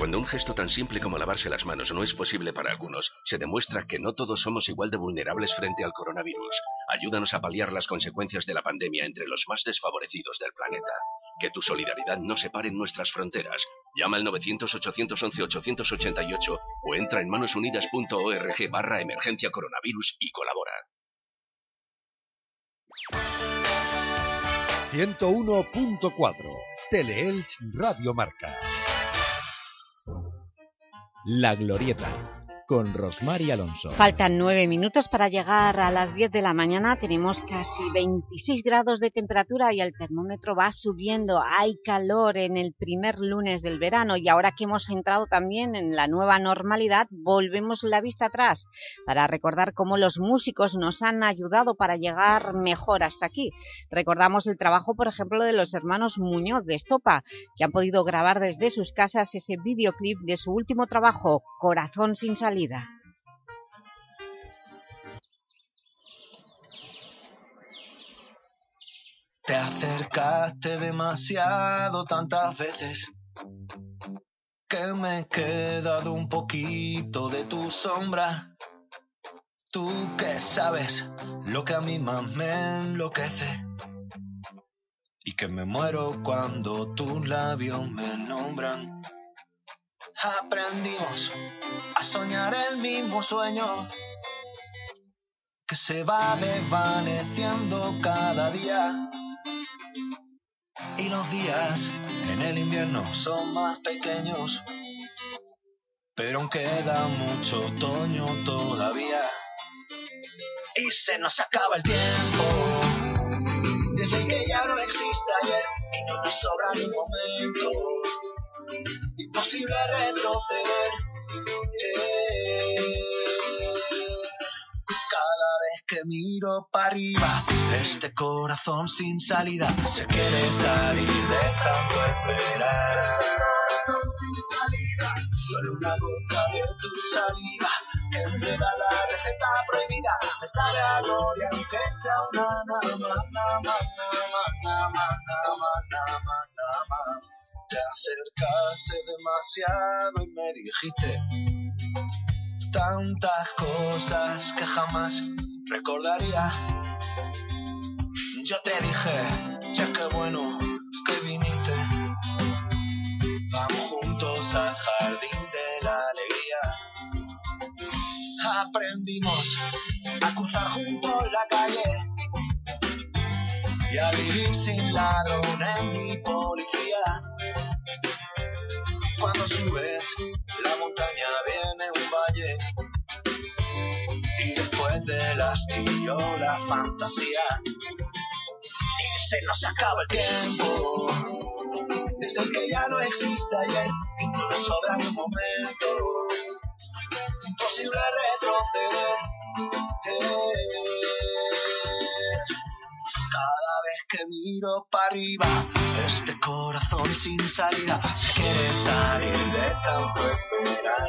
Cuando un gesto tan simple como lavarse las manos no es posible para algunos, se demuestra que no todos somos igual de vulnerables frente al coronavirus. Ayúdanos a paliar las consecuencias de la pandemia entre los más desfavorecidos del planeta. Que tu solidaridad no separe nuestras fronteras. Llama al 900-811-888 o entra en manosunidas.org barra emergencia coronavirus y colabora.
101.4 Teleelch Radio Marca.
La Glorieta, con Rosmar y Alonso.
Faltan nueve minutos para llegar a las 10 de la mañana. Tenemos casi 26 grados de temperatura y el termómetro va subiendo. Hay calor en el primer lunes del verano y ahora que hemos entrado también en la nueva normalidad, volvemos la vista atrás para recordar cómo los músicos nos han ayudado para llegar mejor hasta aquí. Recordamos el trabajo, por ejemplo, de los hermanos Muñoz de Estopa, que han podido grabar desde sus casas ese videoclip de su último trabajo, Corazón sin salida.
Te acercaste demasiado tantas veces que me he quedado un poquito de tu sombra. Tú que sabes lo que a mí más me enloquece y que me muero cuando tus labios me nombran. Aprendimos a soñar el mismo sueño que se va desvaneciendo cada día. Y los días en el invierno son más pequeños, pero aún queda mucho otoño todavía. Y se nos acaba el tiempo, desde que ya no existe ayer y no nos sobra ni un momento. Imposible retroceder. Eh, Cada vez que miro para arriba, este corazón sin salida se quiere salir de tanto esperar. Sin salida, solo una gota de tu saliva que me da la receta prohibida. Me sabe a gloria aunque sea una más, nada más, nada más, demasiado y me dijiste tantas cosas que jamás recordaría. Yo te dije, che, qué bueno que viniste. Vamos juntos al jardín de la alegría. Aprendimos a cruzar juntos la calle y a vivir sin ladrones ni policía. Cuando subes la montaña viene un valle. Y después del hastío la fantasía. Y se nos acaba el tiempo. Desde que ya no existe ayer y nos sobra un momento imposible retroceder. Cada vez que miro para arriba corazón sin salida. Se quiere salir de tanto esperar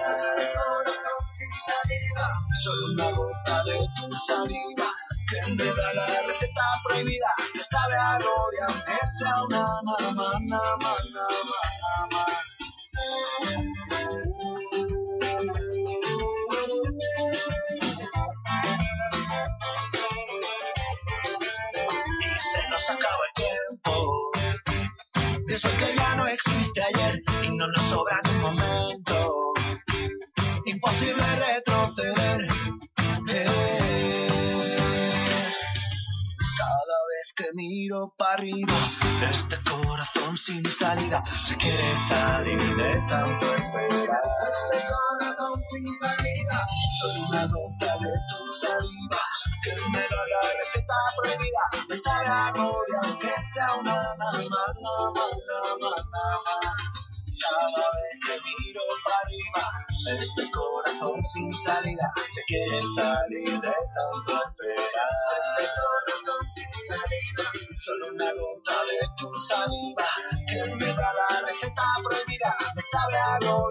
corazón sin salida. Solo una gota de tu saliva. Que me da la receta prohibida. Me sabe a gloria aunque sea una nada más y no nos sobra ni un momento. Imposible retroceder. Cada vez que miro para arriba, este corazón sin salida se quiere salir de tanto esperar. Este corazón sin salida, soy una gota de tu saliva que me da la receta prohibida. Nada más, nada más. Cada vez que miro para arriba, este corazón sin salida se quiere salir de tanto esperar. Este corazón sin salida, solo una gota de tu saliva que me da la receta prohibida. Me sabe a gloria,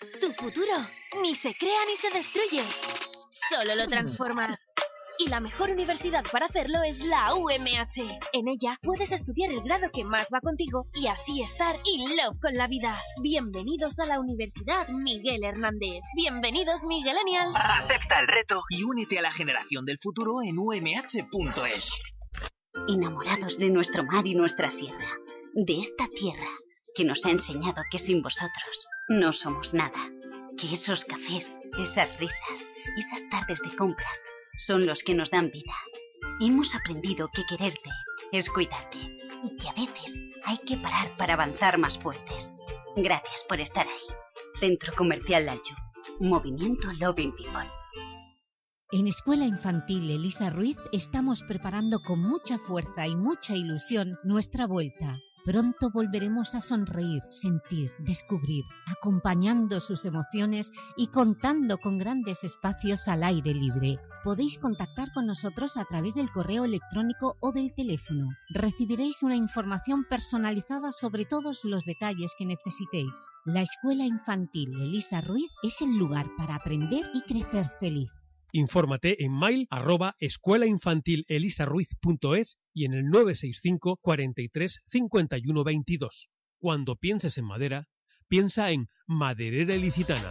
Tu futuro ni se crea ni se destruye. Solo lo transformas. Y la mejor universidad para hacerlo es la UMH. En ella puedes estudiar el grado que más va contigo y así estar in love con la vida. Bienvenidos a la Universidad Miguel Hernández. Bienvenidos Miguelenials.
Acepta el reto y únete a la generación del futuro en umh.es.
Enamorados de nuestro mar y nuestra sierra, de esta tierra que nos ha enseñado que sin vosotros no somos nada, que esos cafés, esas risas, esas tardes de compras son los que nos dan vida. Hemos aprendido que quererte es cuidarte y que a veces hay que parar para avanzar más fuertes. Gracias por estar ahí. Centro Comercial Lalchu. Movimiento Loving People.
En Escuela Infantil Elisa Ruiz estamos preparando con mucha fuerza y mucha ilusión nuestra vuelta. Pronto volveremos a sonreír, sentir, descubrir, acompañando sus emociones y contando con grandes espacios al aire libre. Podéis contactar con nosotros a través del correo electrónico o del teléfono. Recibiréis una información personalizada sobre todos los detalles que necesitéis. La Escuela Infantil Elisa Ruiz es el lugar para aprender y crecer feliz.
Infórmate en mail arroba escuelainfantilelisaruiz.es y en el 965 43 51 22. Cuando pienses en madera, Piensa en Maderera Ilicitana.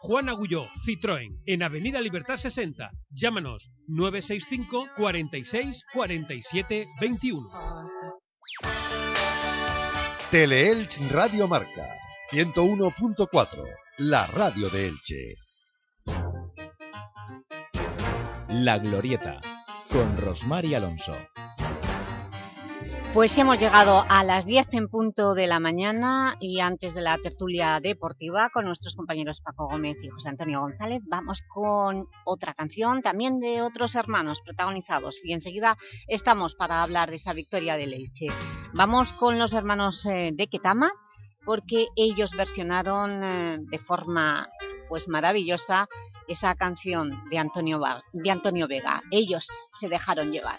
Juan Agulló, Citroën, en Avenida Libertad 60. Llámanos 965 46 47 21.
Teleelch Radio Marca 101.4, la radio de Elche.
La Glorieta, con Rosmar y Alonso.
Pues hemos llegado a las 10 en punto de la mañana y antes de la tertulia deportiva con nuestros compañeros Paco Gómez y José Antonio González vamos con otra canción también de otros hermanos protagonizados y enseguida estamos para hablar de esa victoria de Leche. Vamos con los hermanos eh, de Ketama porque ellos versionaron eh, de forma pues maravillosa esa canción de Antonio, de Antonio Vega. Ellos se dejaron llevar.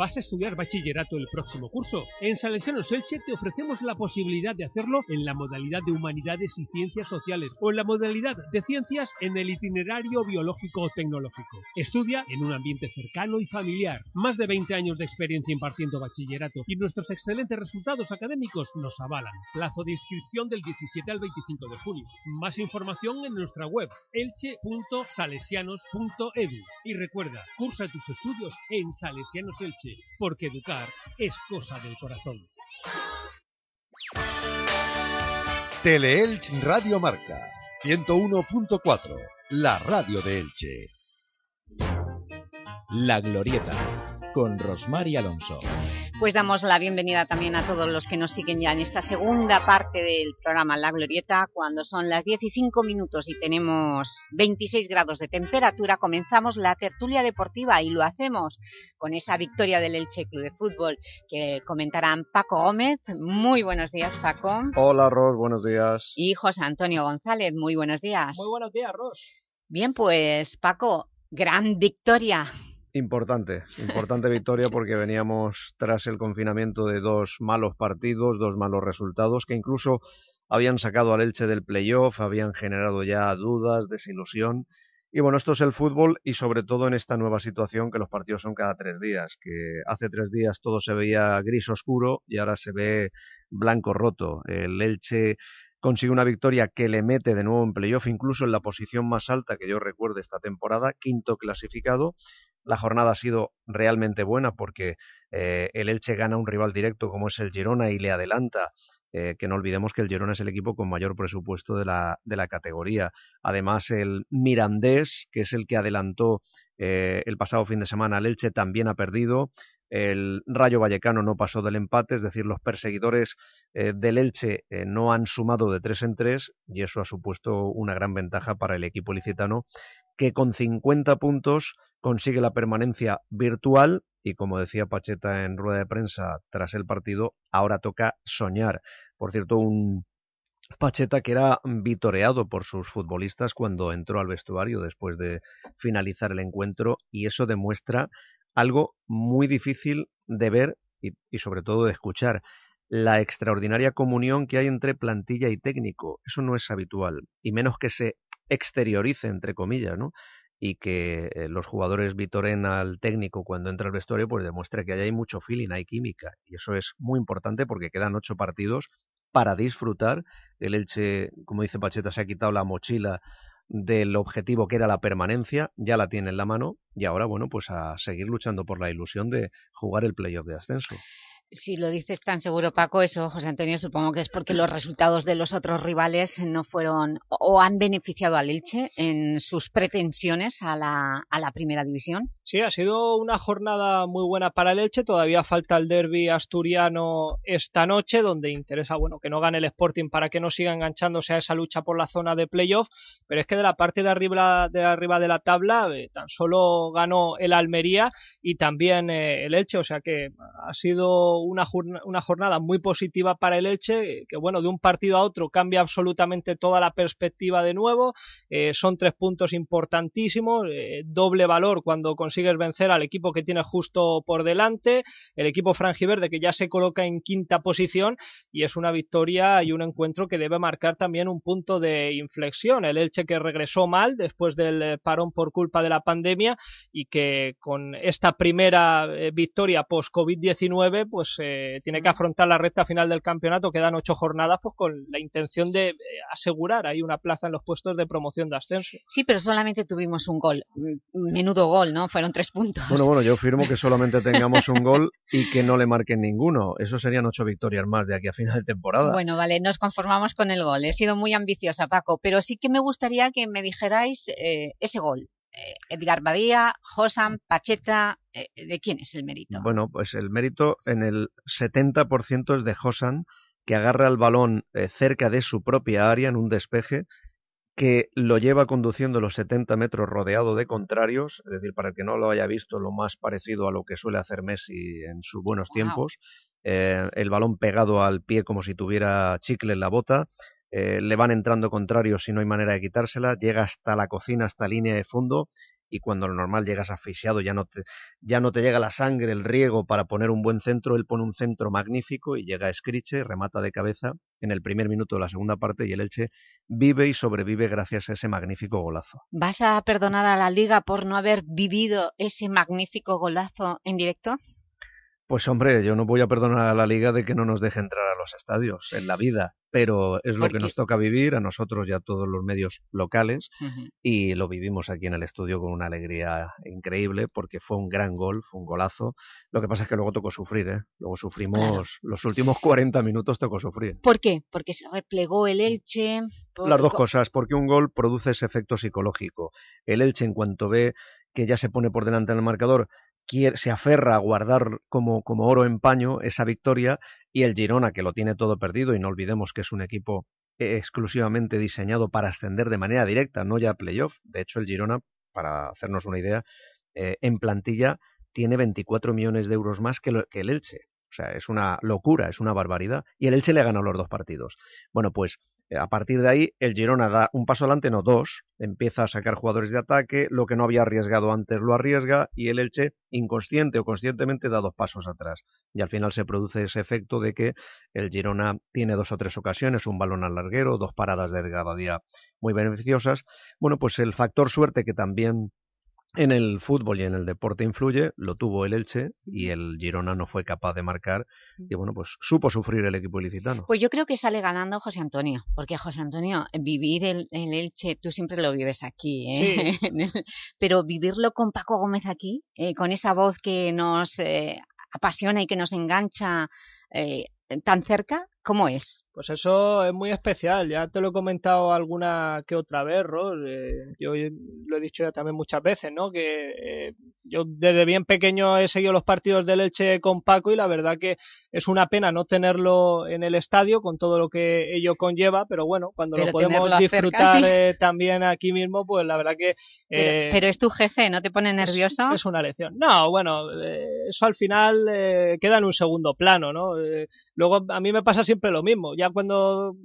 ¿Vas a estudiar bachillerato el próximo curso? En Salesianos Elche te ofrecemos la posibilidad de hacerlo en la modalidad de Humanidades y Ciencias Sociales o en la modalidad de Ciencias en el itinerario biológico o tecnológico. Estudia en un ambiente cercano y familiar. Más de 20 años de experiencia impartiendo bachillerato y nuestros excelentes resultados académicos nos avalan. Plazo de inscripción del 17 al 25 de junio. Más información en nuestra web elche.salesianos.edu. Y recuerda, cursa tus estudios en Salesianos Elche porque educar es cosa del corazón.
Teleelch Radio Marca 101.4, la radio de Elche.
La Glorieta, con Rosmar y Alonso.
Pues damos la bienvenida también a todos los que nos siguen ya en esta segunda parte del programa La Glorieta. Cuando son las 15 minutos y tenemos 26 grados de temperatura, comenzamos la tertulia deportiva y lo hacemos con esa victoria del Elche Club de Fútbol que comentarán Paco Gómez. Muy buenos días, Paco.
Hola, Ros, buenos días.
Y José Antonio González. Muy buenos días.
Muy buenos días, Ros.
Bien, pues Paco, gran victoria
Importante, importante (laughs) victoria porque veníamos tras el confinamiento de dos malos partidos, dos malos resultados que incluso habían sacado al Elche del playoff, habían generado ya dudas, desilusión. Y bueno, esto es el fútbol y sobre todo en esta nueva situación que los partidos son cada tres días, que hace tres días todo se veía gris oscuro y ahora se ve blanco roto. El Elche consigue una victoria que le mete de nuevo en playoff, incluso en la posición más alta que yo recuerdo esta temporada, quinto clasificado, la jornada ha sido realmente buena porque eh, el Elche gana un rival directo como es el Girona y le adelanta. Eh, que no olvidemos que el Girona es el equipo con mayor presupuesto de la, de la categoría. Además, el Mirandés, que es el que adelantó eh, el pasado fin de semana al Elche, también ha perdido. El Rayo Vallecano no pasó del empate, es decir, los perseguidores del Elche no han sumado de tres en tres y eso ha supuesto una gran ventaja para el equipo licitano que con 50 puntos consigue la permanencia virtual y como decía Pacheta en rueda de prensa tras el partido, ahora toca soñar. Por cierto, un Pacheta que era vitoreado por sus futbolistas cuando entró al vestuario después de finalizar el encuentro y eso demuestra algo muy difícil de ver y, sobre todo de escuchar la extraordinaria comunión que hay entre plantilla y técnico. Eso no es habitual, y menos que se exteriorice, entre comillas, ¿no? y que eh, los jugadores vitoren al técnico cuando entra al vestuario, pues demuestra que hay mucho feeling, hay química. Y eso es muy importante porque quedan ocho partidos para disfrutar. El Elche, como dice Pacheta, se ha quitado la mochila del objetivo que era la permanencia, ya la tiene en la mano y ahora, bueno, pues a seguir luchando por la ilusión de jugar el playoff de ascenso.
Si lo dices tan seguro, Paco, eso, José Antonio, supongo que es porque los resultados de los otros rivales no fueron o han beneficiado al Elche en sus pretensiones a la, a la primera división.
Sí, ha sido una jornada muy buena para el Elche. Todavía falta el derby asturiano esta noche, donde interesa bueno que no gane el Sporting para que no siga enganchándose a esa lucha por la zona de playoff. Pero es que de la parte de arriba de, arriba de la tabla eh, tan solo ganó el Almería y también eh, el Elche. O sea que ha sido una, una jornada muy positiva para el Elche, que bueno, de un partido a otro cambia absolutamente toda la perspectiva de nuevo, eh, son tres puntos importantísimos, eh, doble valor cuando consigues vencer al equipo que tienes justo por delante, el equipo franjiverde que ya se coloca en quinta posición y es una victoria y un encuentro que debe marcar también un punto de inflexión, el Elche que regresó mal después del eh, parón por culpa de la pandemia y que con esta primera victoria post-COVID-19 pues pues tiene que afrontar la recta final del campeonato, quedan ocho jornadas, pues con la intención de eh, asegurar ahí una plaza en los puestos de promoción de ascenso.
Sí, pero solamente tuvimos un gol, menudo gol, ¿no? Fueron tres puntos.
Bueno, bueno, yo firmo que (laughs) solamente tengamos un gol y que no le marquen ninguno. Eso serían ocho victorias más de aquí a final de temporada.
Bueno, vale, nos conformamos con el gol. He sido muy ambiciosa, Paco, pero sí que me gustaría que me dijerais eh, ese gol. Eh, Edgar Badía, Josam, Pacheta, eh, ¿de quién es el mérito?
Bueno, pues el mérito en el 70% es de Josan, que agarra el balón eh, cerca de su propia área en un despeje, que lo lleva conduciendo los 70 metros rodeado de contrarios, es decir, para el que no lo haya visto, lo más parecido a lo que suele hacer Messi en sus buenos
Wow.
tiempos, eh, el balón pegado al pie como si tuviera chicle en la bota, eh, le van entrando contrarios si no hay manera de quitársela, llega hasta la cocina, hasta línea de fondo, y cuando lo normal llegas asfixiado, ya no te, ya no te llega la sangre, el riego para poner un buen centro, él pone un centro magnífico y llega a Escriche, remata de cabeza en el primer minuto de la segunda parte y el Elche vive y sobrevive gracias a ese magnífico golazo.
¿Vas a perdonar a la Liga por no haber vivido ese magnífico golazo en directo?
Pues hombre, yo no voy a perdonar a la liga de que no nos deje entrar a los estadios en la vida, pero es lo
¿Por
que nos toca vivir a nosotros y a todos los medios locales y lo vivimos aquí en el estudio con una alegría increíble porque fue un gran gol, fue un golazo. Lo que pasa es que luego tocó sufrir, ¿eh? Luego sufrimos los últimos 40 minutos tocó sufrir.
¿Por qué? Porque se replegó el Elche... por-
Las dos
co-
cosas, porque un gol produce ese efecto psicológico. El Elche, en cuanto ve que ya se pone por delante en el marcador, se aferra a guardar como, como oro en paño esa victoria, y el Girona, que lo tiene todo perdido, y no olvidemos que es un equipo eh, exclusivamente diseñado para ascender de manera directa, no ya playoff. De hecho, el Girona, para hacernos una idea, eh, en plantilla tiene 24 millones de euros más que, lo- que el Elche. O sea, es una locura, es una barbaridad. Y el Elche le ganó los dos partidos. Bueno, pues eh, a partir de ahí el Girona da un paso adelante, no dos. Empieza a sacar jugadores de ataque, lo que no había arriesgado antes lo arriesga y el Elche, inconsciente o conscientemente, da dos pasos atrás. Y al final se produce ese efecto de que el Girona tiene dos o tres ocasiones, un balón al larguero, dos paradas de Edgar muy beneficiosas. Bueno, pues el factor suerte que también en el fútbol y en el deporte influye, lo tuvo el Elche y el Girona no fue capaz de marcar y bueno, pues supo sufrir el equipo ilicitano.
Pues yo creo que sale ganando José Antonio, porque José Antonio, vivir el, el Elche, tú siempre lo vives aquí, ¿eh? (laughs) El- pero vivirlo con Paco Gómez aquí, eh, con esa voz que nos eh, apasiona y que nos engancha eh, tan cerca, ¿cómo es?
Pues eso es muy especial, ya te lo he comentado alguna que otra vez, Ros. eh, yo lo he dicho ya también muchas veces, ¿no? Que eh, yo desde bien pequeño he seguido los partidos del Elche con Paco y la verdad que es una pena no tenerlo en el estadio con todo lo que ello conlleva, pero bueno, cuando
Pero
lo podemos
cerca,
disfrutar
sí.
eh, también aquí mismo, pues la verdad que...
Pero, pero es tu jefe, ¿no te pone nervioso?
es una lección. No, bueno, eso al final eh, queda en un segundo plano, ¿no? Luego a mí me pasa siempre lo mismo. Ya cuando,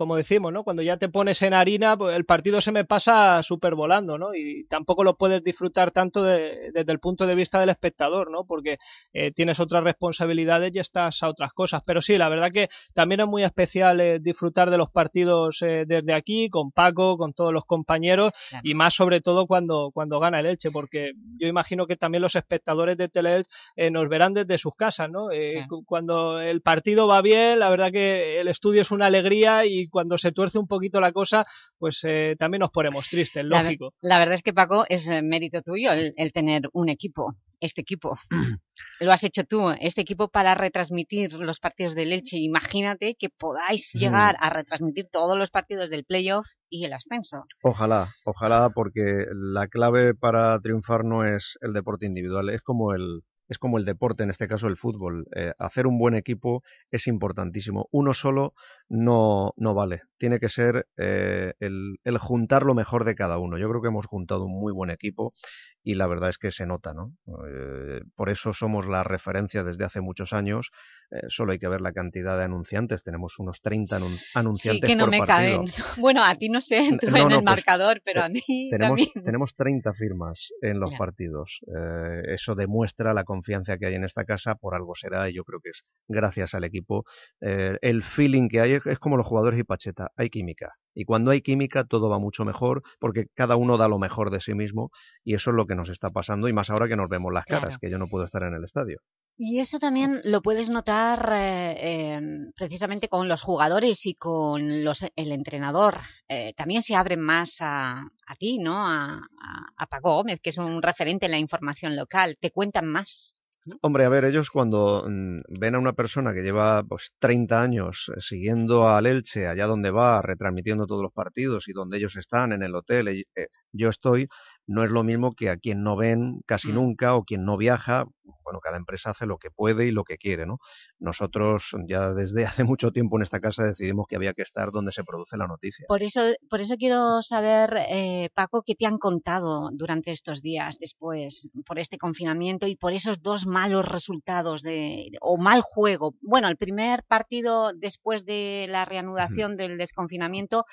como decimos, ¿no? Cuando ya te pones en harina, pues el partido se me pasa súper volando, ¿no? Y tampoco lo puedes disfrutar tanto de- desde el punto de vista del espectador, ¿no? Porque eh, tienes otras responsabilidades y estás a otras cosas. Pero sí, la verdad que también es muy especial eh, disfrutar de los partidos eh, desde aquí, con Paco, con todos los compañeros y más sobre todo cuando, cuando gana el Elche, porque yo imagino que también los espectadores de Teleelch eh, nos verán desde sus casas, ¿no? Eh, cu- Cuando el partido va bien, la verdad que el estudio es una alegría y cuando se tuerce un poquito la cosa, pues eh, también nos ponemos tristes, lógico.
La, verdad es que, Paco, es eh, mérito tuyo el, el tener un equipo, este equipo. (clears throat) Lo has hecho tú, este equipo para retransmitir los partidos del Elche. Imagínate que podáis
Mm.
llegar a retransmitir todos los partidos del playoff y el ascenso.
Ojalá, ojalá, porque la clave para triunfar no es el deporte individual, es como el, es como el deporte, en este caso el fútbol. Eh, hacer un buen equipo es importantísimo. Uno solo no, no vale. Tiene que ser eh, el, el juntar lo mejor de cada uno. Yo creo que hemos juntado un muy buen equipo y la verdad es que se nota, ¿no? Eh, por eso somos la referencia desde hace muchos años. Eh, solo hay que ver la cantidad de anunciantes. Tenemos unos 30 anun-
Sí,
anunciantes
que no
por
me
partido.
caben. (laughs) Bueno, a ti no sé, tú
No,
en
no,
el
pues,
marcador, pero a mí
tenemos,
también. (laughs)
tenemos 30 firmas en los partidos. Eh, eso demuestra la confianza que hay en esta casa, por algo será, y yo creo que es gracias al equipo. Eh, el feeling que hay es, es como los jugadores y Pacheta, hay química. Y cuando hay química todo va mucho mejor porque cada uno da lo mejor de sí mismo y eso es lo que nos está pasando y más ahora que nos vemos las caras,
Claro.
que yo no puedo estar en el estadio.
Y eso también lo puedes notar eh, eh, precisamente con los jugadores y con los, el entrenador. Eh, también se abren más a, a ti, ¿no? A, a, a Paco Gómez, que es un referente en la información local. Te cuentan más.
Hombre, a ver, ellos cuando mm, ven a una persona que lleva pues 30 años eh, siguiendo al Elche allá donde va, retransmitiendo todos los partidos y donde ellos están en el hotel, eh, yo estoy, no es lo mismo que a quien no ven casi
Mm.
nunca o quien no viaja. Bueno, cada empresa hace lo que puede y lo que quiere, ¿no? Nosotros ya desde (laughs) hace mucho tiempo en esta casa decidimos que había que estar donde se produce la noticia.
Por eso, por eso quiero saber, eh, Paco, qué te han contado durante estos días después, por este confinamiento y por esos dos malos resultados de, o mal juego. Bueno, el primer partido después de la reanudación del desconfinamiento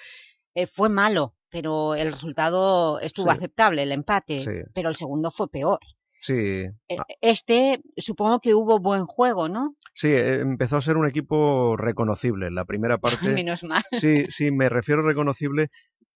eh, fue malo, pero el resultado estuvo
Sí.
aceptable, el empate,
Sí.
pero el segundo fue peor.
Sí,
Eh, Este, supongo que hubo buen juego, ¿no?
Sí, eh, empezó a ser un equipo reconocible. En la primera (laughs) parte...
Menos mal.
Sí, sí, me refiero a reconocible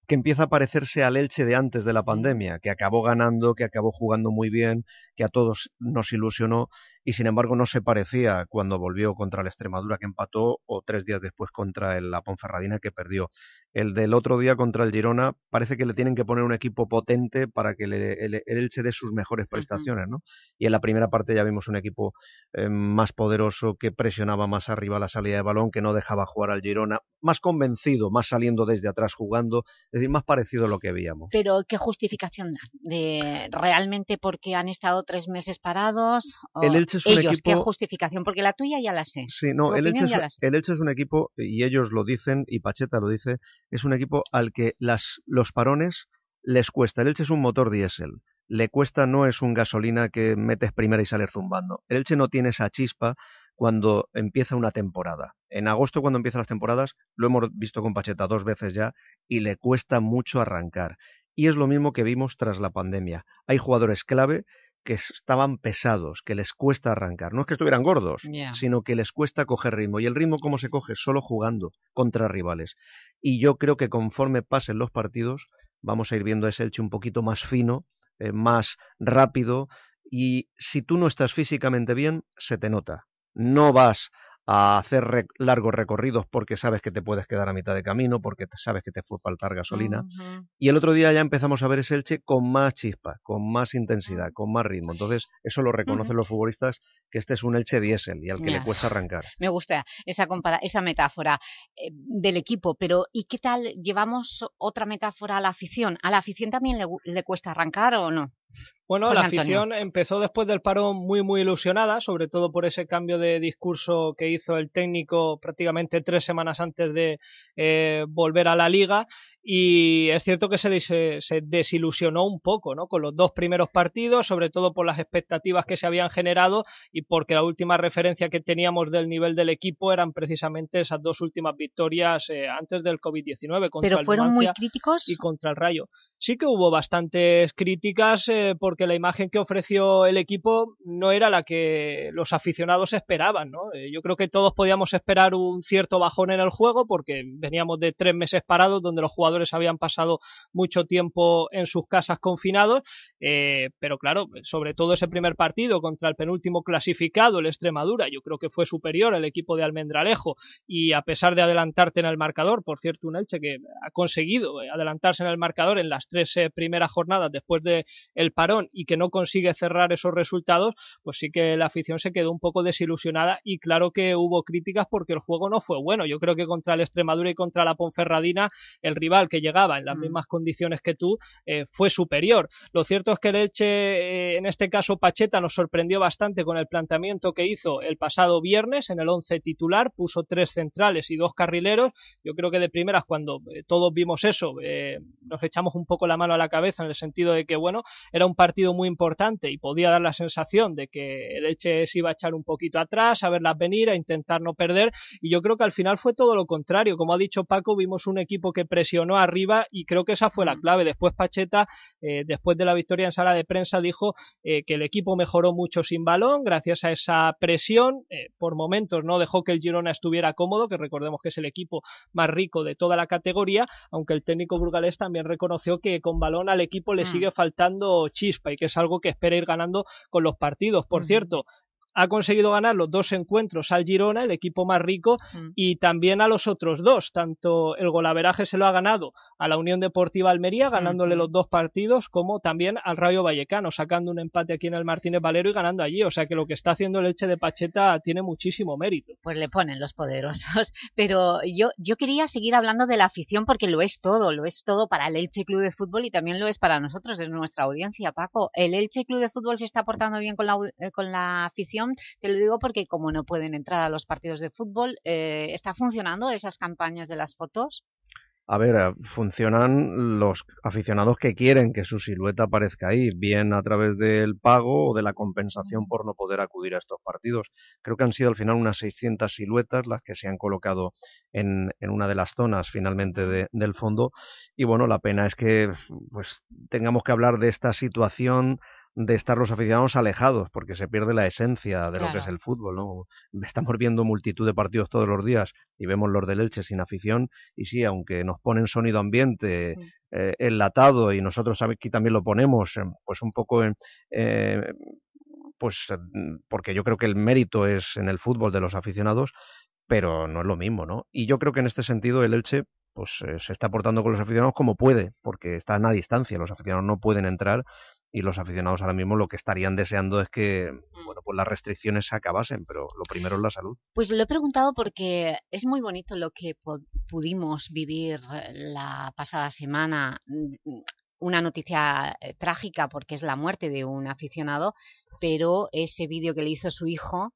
que empieza a parecerse al Elche de antes de la pandemia, que acabó ganando, que acabó jugando muy bien, que a todos nos ilusionó y sin embargo no se parecía cuando volvió contra la Extremadura que empató o tres días después contra el, la Ponferradina que perdió. El del otro día contra el Girona parece que le tienen que poner un equipo potente para que le- el, el Elche dé sus mejores prestaciones, ¿no? Y en la primera parte ya vimos un equipo eh, más poderoso, que presionaba más arriba la salida de balón, que no dejaba jugar al Girona, más convencido, más saliendo desde atrás jugando, es decir, más parecido a lo que veíamos.
Pero, ¿qué justificación dan? De, ¿Realmente porque han estado tres meses parados? ¿O
El Elche es un
ellos, ¿qué
equipo-
justificación? Porque la tuya ya la sé.
Sí, no, Elche, es, el Elche es un equipo, y ellos lo dicen, y Pacheta lo dice, es un equipo al que las, los parones les cuesta. El Elche es un motor diésel. Le cuesta, no es un gasolina que metes primera y sales zumbando. El Elche no tiene esa chispa cuando empieza una temporada. En agosto, cuando empiezan las temporadas, lo hemos visto con Pacheta dos veces ya, y le cuesta mucho arrancar. Y es lo mismo que vimos tras la pandemia. Hay jugadores clave que estaban pesados, que les cuesta arrancar. No es que estuvieran gordos, sino que les cuesta coger ritmo. ¿Y el ritmo cómo se coge? Solo jugando contra rivales. Y yo creo que conforme pasen los partidos, vamos a ir viendo a ese Elche un poquito más fino, eh, más rápido. Y si tú no estás físicamente bien, se te nota. No vas a hacer re- largos recorridos porque sabes que te puedes quedar a mitad de camino, porque sabes que te fue faltar gasolina. Y el otro día ya empezamos a ver ese Elche con más chispa, con más intensidad, con más ritmo. Entonces, eso lo reconocen los futbolistas, que este es un Elche diésel y al que le cuesta arrancar.
Me gusta esa, esa metáfora eh, del equipo, pero ¿y qué tal llevamos otra metáfora a la afición? ¿A la afición también le, le cuesta arrancar o no?
Bueno, la
Antonio.
afición empezó después del parón muy, muy ilusionada, sobre todo por ese cambio de discurso que hizo el técnico prácticamente tres semanas antes de eh, volver a la liga. Y es cierto que se, se desilusionó un poco ¿no? con los dos primeros partidos, sobre todo por las expectativas que se habían generado y porque la última referencia que teníamos del nivel del equipo eran precisamente esas dos últimas victorias eh, antes del COVID-19 contra
¿Pero
el
fueron muy
Numancia
críticos?
y contra el Rayo. Sí que hubo bastantes críticas eh, porque la imagen que ofreció el equipo no era la que los aficionados esperaban. ¿no? Eh, yo creo que todos podíamos esperar un cierto bajón en el juego porque veníamos de tres meses parados donde los jugadores habían pasado mucho tiempo en sus casas confinados, eh, pero claro, sobre todo ese primer partido contra el penúltimo clasificado, el Extremadura, yo creo que fue superior al equipo de Almendralejo y a pesar de adelantarte en el marcador, por cierto, un Elche que ha conseguido adelantarse en el marcador en las tres eh, primeras jornadas después de el parón y que no consigue cerrar esos resultados, pues sí que la afición se quedó un poco desilusionada y claro que hubo críticas porque el juego no fue bueno. Yo creo que contra el Extremadura y contra la Ponferradina, el rival que llegaba en las mismas condiciones que tú eh, fue superior. Lo cierto es que el Elche, eh, en este caso Pacheta, nos sorprendió bastante con el planteamiento que hizo el pasado viernes en el 11 titular, puso tres centrales y dos carrileros. Yo creo que de primeras, cuando eh, todos vimos eso, eh, nos echamos un poco la mano a la cabeza en el sentido de que, bueno, era un partido muy importante y podía dar la sensación de que el Elche se iba a echar un poquito atrás, a verlas venir, a intentar no perder. Y yo creo que al final fue todo lo contrario. Como ha dicho Paco, vimos un equipo que presionó arriba y creo que esa fue la clave. Después Pacheta, eh, después de la victoria en sala de prensa, dijo eh, que el equipo mejoró mucho sin balón gracias a esa presión. Eh, por momentos no dejó que el Girona estuviera cómodo, que recordemos que es el equipo más rico de toda la categoría, aunque el técnico burgalés también reconoció que con balón al equipo le
Mm.
sigue faltando chispa y que es algo que espera ir ganando con los partidos. Por cierto, ha conseguido ganar los dos encuentros al Girona, el equipo más rico,
Mm.
y también a los otros dos. Tanto el golaveraje se lo ha ganado a la Unión Deportiva Almería, ganándole los dos partidos, como también al Rayo Vallecano, sacando un empate aquí en el Martínez Valero y ganando allí. O sea que lo que está haciendo el Elche de Pacheta tiene muchísimo mérito.
Pues le ponen los poderosos. (laughs) Pero yo, yo quería seguir hablando de la afición porque lo es todo, lo es todo para el Elche Club de Fútbol y también lo es para nosotros, es nuestra audiencia, Paco. ¿El Elche Club de Fútbol se está portando bien con la, eh, con la afición? Te lo digo porque como no pueden entrar a los partidos de fútbol, eh, ¿está funcionando esas campañas de las fotos?
A ver, eh, funcionan los aficionados que quieren que su silueta aparezca ahí, bien a través del pago o de la compensación por no poder acudir a estos partidos. Creo que han sido al final unas 600 siluetas las que se han colocado en, en una de las zonas finalmente de- del fondo. Y bueno, la pena es que pues tengamos que hablar de esta situación de estar los aficionados alejados, porque se pierde la esencia de lo que es el fútbol, ¿no? (laughs) Estamos viendo multitud de partidos todos los días y vemos los del Elche sin afición y sí, aunque nos ponen sonido ambiente eh, enlatado y nosotros aquí también lo ponemos, eh, pues un poco en, eh, pues eh, porque yo creo que el mérito es en el fútbol de los aficionados, pero no es lo mismo, ¿no? Y yo creo que en este sentido el Elche pues eh, se está portando con los aficionados como puede, porque están a distancia, los aficionados no pueden entrar y los aficionados ahora mismo lo que estarían deseando es que bueno, pues las restricciones se acabasen, pero lo primero es la salud.
Pues lo he preguntado porque es muy bonito lo que pudimos vivir eh, la pasada semana. mm, Una noticia eh, trágica porque es la muerte de un aficionado, pero ese vídeo que le hizo su hijo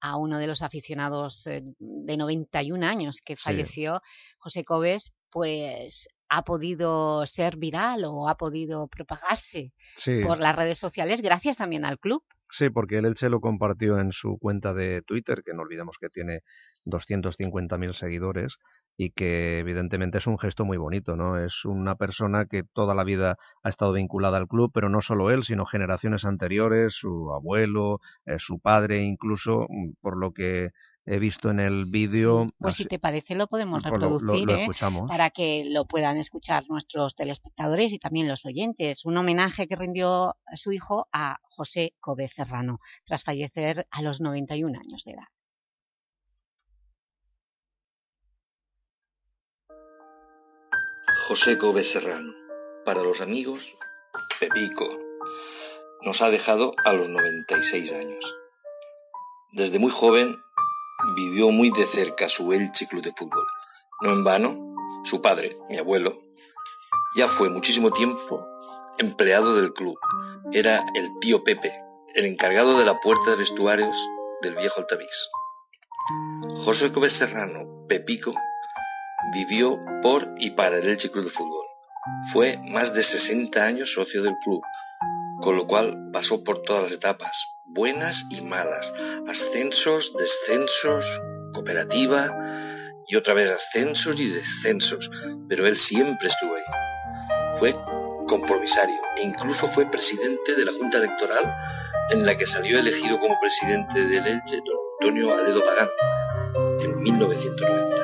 a uno de los aficionados eh, de 91 años que
Sí.
falleció, José Cobes, pues ha podido ser viral o ha podido propagarse
Sí.
por las redes sociales gracias también al club.
Sí, porque el Elche lo compartió en su cuenta de Twitter, que no olvidemos que tiene 250.000 seguidores y que evidentemente es un gesto muy bonito, ¿no? Es una persona que toda la vida ha estado vinculada al club, pero no solo él, sino generaciones anteriores, su abuelo, eh, su padre incluso, mm, por lo que he visto en el vídeo.
Pues si
así-
te parece lo podemos
Pues lo- lo-
reproducir
lo
¿eh? para que lo puedan escuchar nuestros telespectadores y también los oyentes. Un homenaje que rindió su hijo a José Cobes Serrano tras fallecer a los 91 años de edad.
José Cobes Serrano. Para los amigos, Pepico. Nos ha dejado a los 96 años. Desde muy joven vivió muy de cerca su Elche Club de Fútbol. No en vano, su padre, mi abuelo, ya fue muchísimo tiempo empleado del club. Era el tío Pepe, el encargado de la puerta de vestuarios del viejo Altavix. José Cobes Serrano, Pepico, vivió por y para el Elche Club de Fútbol. Fue más de 60 años socio del club, con lo cual pasó por todas las etapas, buenas y malas, ascensos, descensos, cooperativa y otra vez ascensos y descensos, pero él siempre estuvo ahí. Fue compromisario e incluso fue presidente de la Junta Electoral en la que salió elegido como presidente del Elche don Antonio Aledo Pagán en 1990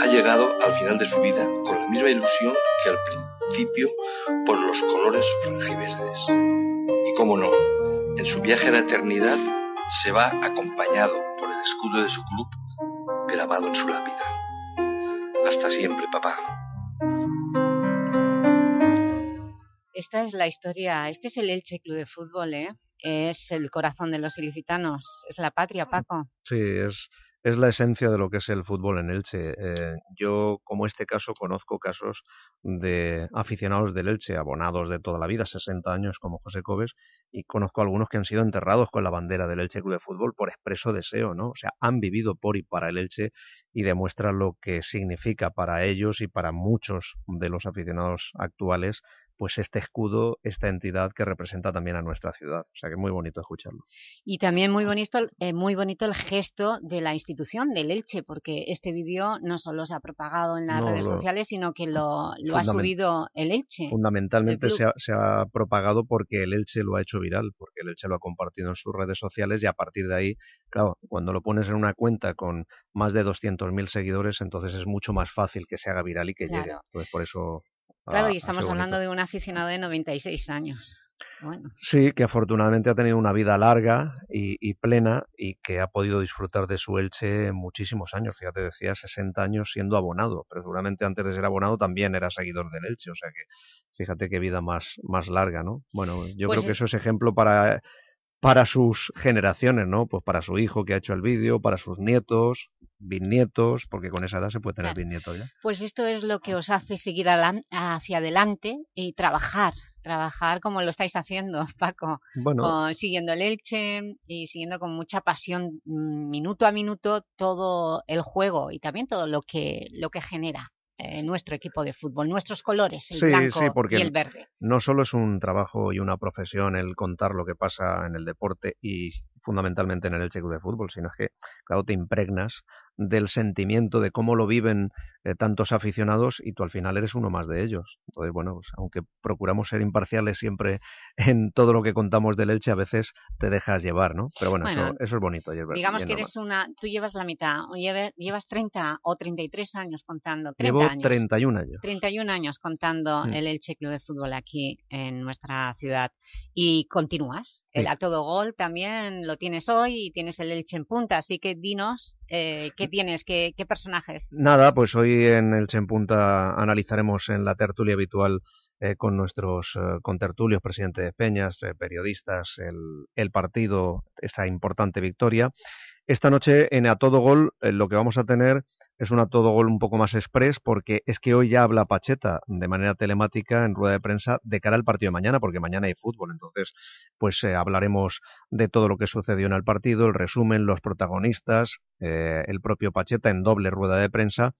ha llegado al final de su vida con la misma ilusión que al principio por los colores franjiverdes. Y cómo no, en su viaje a la eternidad se va acompañado por el escudo de su club grabado en su lápida. Hasta siempre, papá.
Esta es la historia, este es el Elche Club de Fútbol, ¿eh? Es el corazón de los ilicitanos, es la patria, Paco.
Sí, es, es la esencia de lo que es el fútbol en Elche. Eh, yo, como este caso, conozco casos de aficionados del Elche, abonados de toda la vida, 60 años como José Cobes, y conozco algunos que han sido enterrados con la bandera del Elche Club de Fútbol por expreso deseo, ¿no? O sea, han vivido por y para el Elche y demuestra lo que significa para ellos y para muchos de los aficionados actuales pues este escudo, esta entidad que representa también a nuestra ciudad. O sea que es muy bonito escucharlo.
Y también muy bonito, eh, muy bonito el gesto de la institución del Elche, porque este vídeo no solo se ha propagado en las
No,
redes
lo-
sociales, sino que lo, lo ha subido el Elche.
Fundamentalmente
el
se ha, se ha propagado porque el Elche lo ha hecho viral, porque el Elche lo ha compartido en sus redes sociales y a partir de ahí, claro, cuando lo pones en una cuenta con más de 200.000 seguidores, entonces es mucho más fácil que se haga viral y que llegue. Entonces por eso...
Claro,
ha-
y
ha
estamos hablando de un aficionado de 96 años. Bueno.
Sí, que afortunadamente ha tenido una vida larga y, y, plena y que ha podido disfrutar de su Elche muchísimos años. Fíjate, decía 60 años siendo abonado, pero seguramente antes de ser abonado también era seguidor del Elche, o sea que fíjate qué vida más, más larga, ¿no? Bueno, yo
Pues
creo que
es-
eso es ejemplo para, para sus generaciones, ¿no? Pues para su hijo que ha hecho el vídeo, para sus nietos, bisnietos, porque con esa edad se puede tener
Claro.
bisnietos ya.
Pues esto es lo que os hace seguir hacia adelante y trabajar, trabajar como lo estáis haciendo, (laughs) Paco,
Bueno.
con- siguiendo el Elche y siguiendo con mucha pasión mm, minuto a minuto todo el juego y también todo lo que, lo que genera eh, nuestro equipo de fútbol, nuestros colores, el
Sí,
blanco
sí, porque
y el verde.
no solo es un trabajo y una profesión el contar lo que pasa en el deporte y fundamentalmente en el Elche Club de Fútbol, sino es que, claro, te impregnas del sentimiento de cómo lo viven eh, tantos aficionados y tú al final eres uno más de ellos. Entonces, bueno, pues, aunque procuramos ser imparciales siempre (laughs) en todo lo que contamos del Elche, a veces te dejas llevar, ¿no? Pero bueno,
Bueno,
eso, eso es bonito. es
Digamos que
normal.
eres una, tú llevas la mitad, o lleve- llevas 30 o 33 años contando, 30
Llevo
años.
31 años.
31 años contando
Mm.
el Elche Club de Fútbol aquí en nuestra ciudad. Y continúas. El. A Todo Gol también lo tienes hoy y tienes el Elche en punta. Así que dinos eh, qué tienes, qué, qué personajes.
Nada, pues hoy en el en Punta analizaremos en la tertulia habitual eh, con nuestros eh, contertulios, presidente de Peñas, eh, periodistas, el, el partido, esta importante victoria. Esta noche en A Todo Gol lo que vamos a tener es un A Todo Gol un poco más express porque es que hoy ya habla Pacheta de manera telemática en rueda de prensa de cara al partido de mañana, porque mañana hay fútbol. Entonces, pues eh, hablaremos de todo lo que sucedió en el partido, el resumen, los protagonistas, eh, el propio Pacheta en doble rueda de prensa.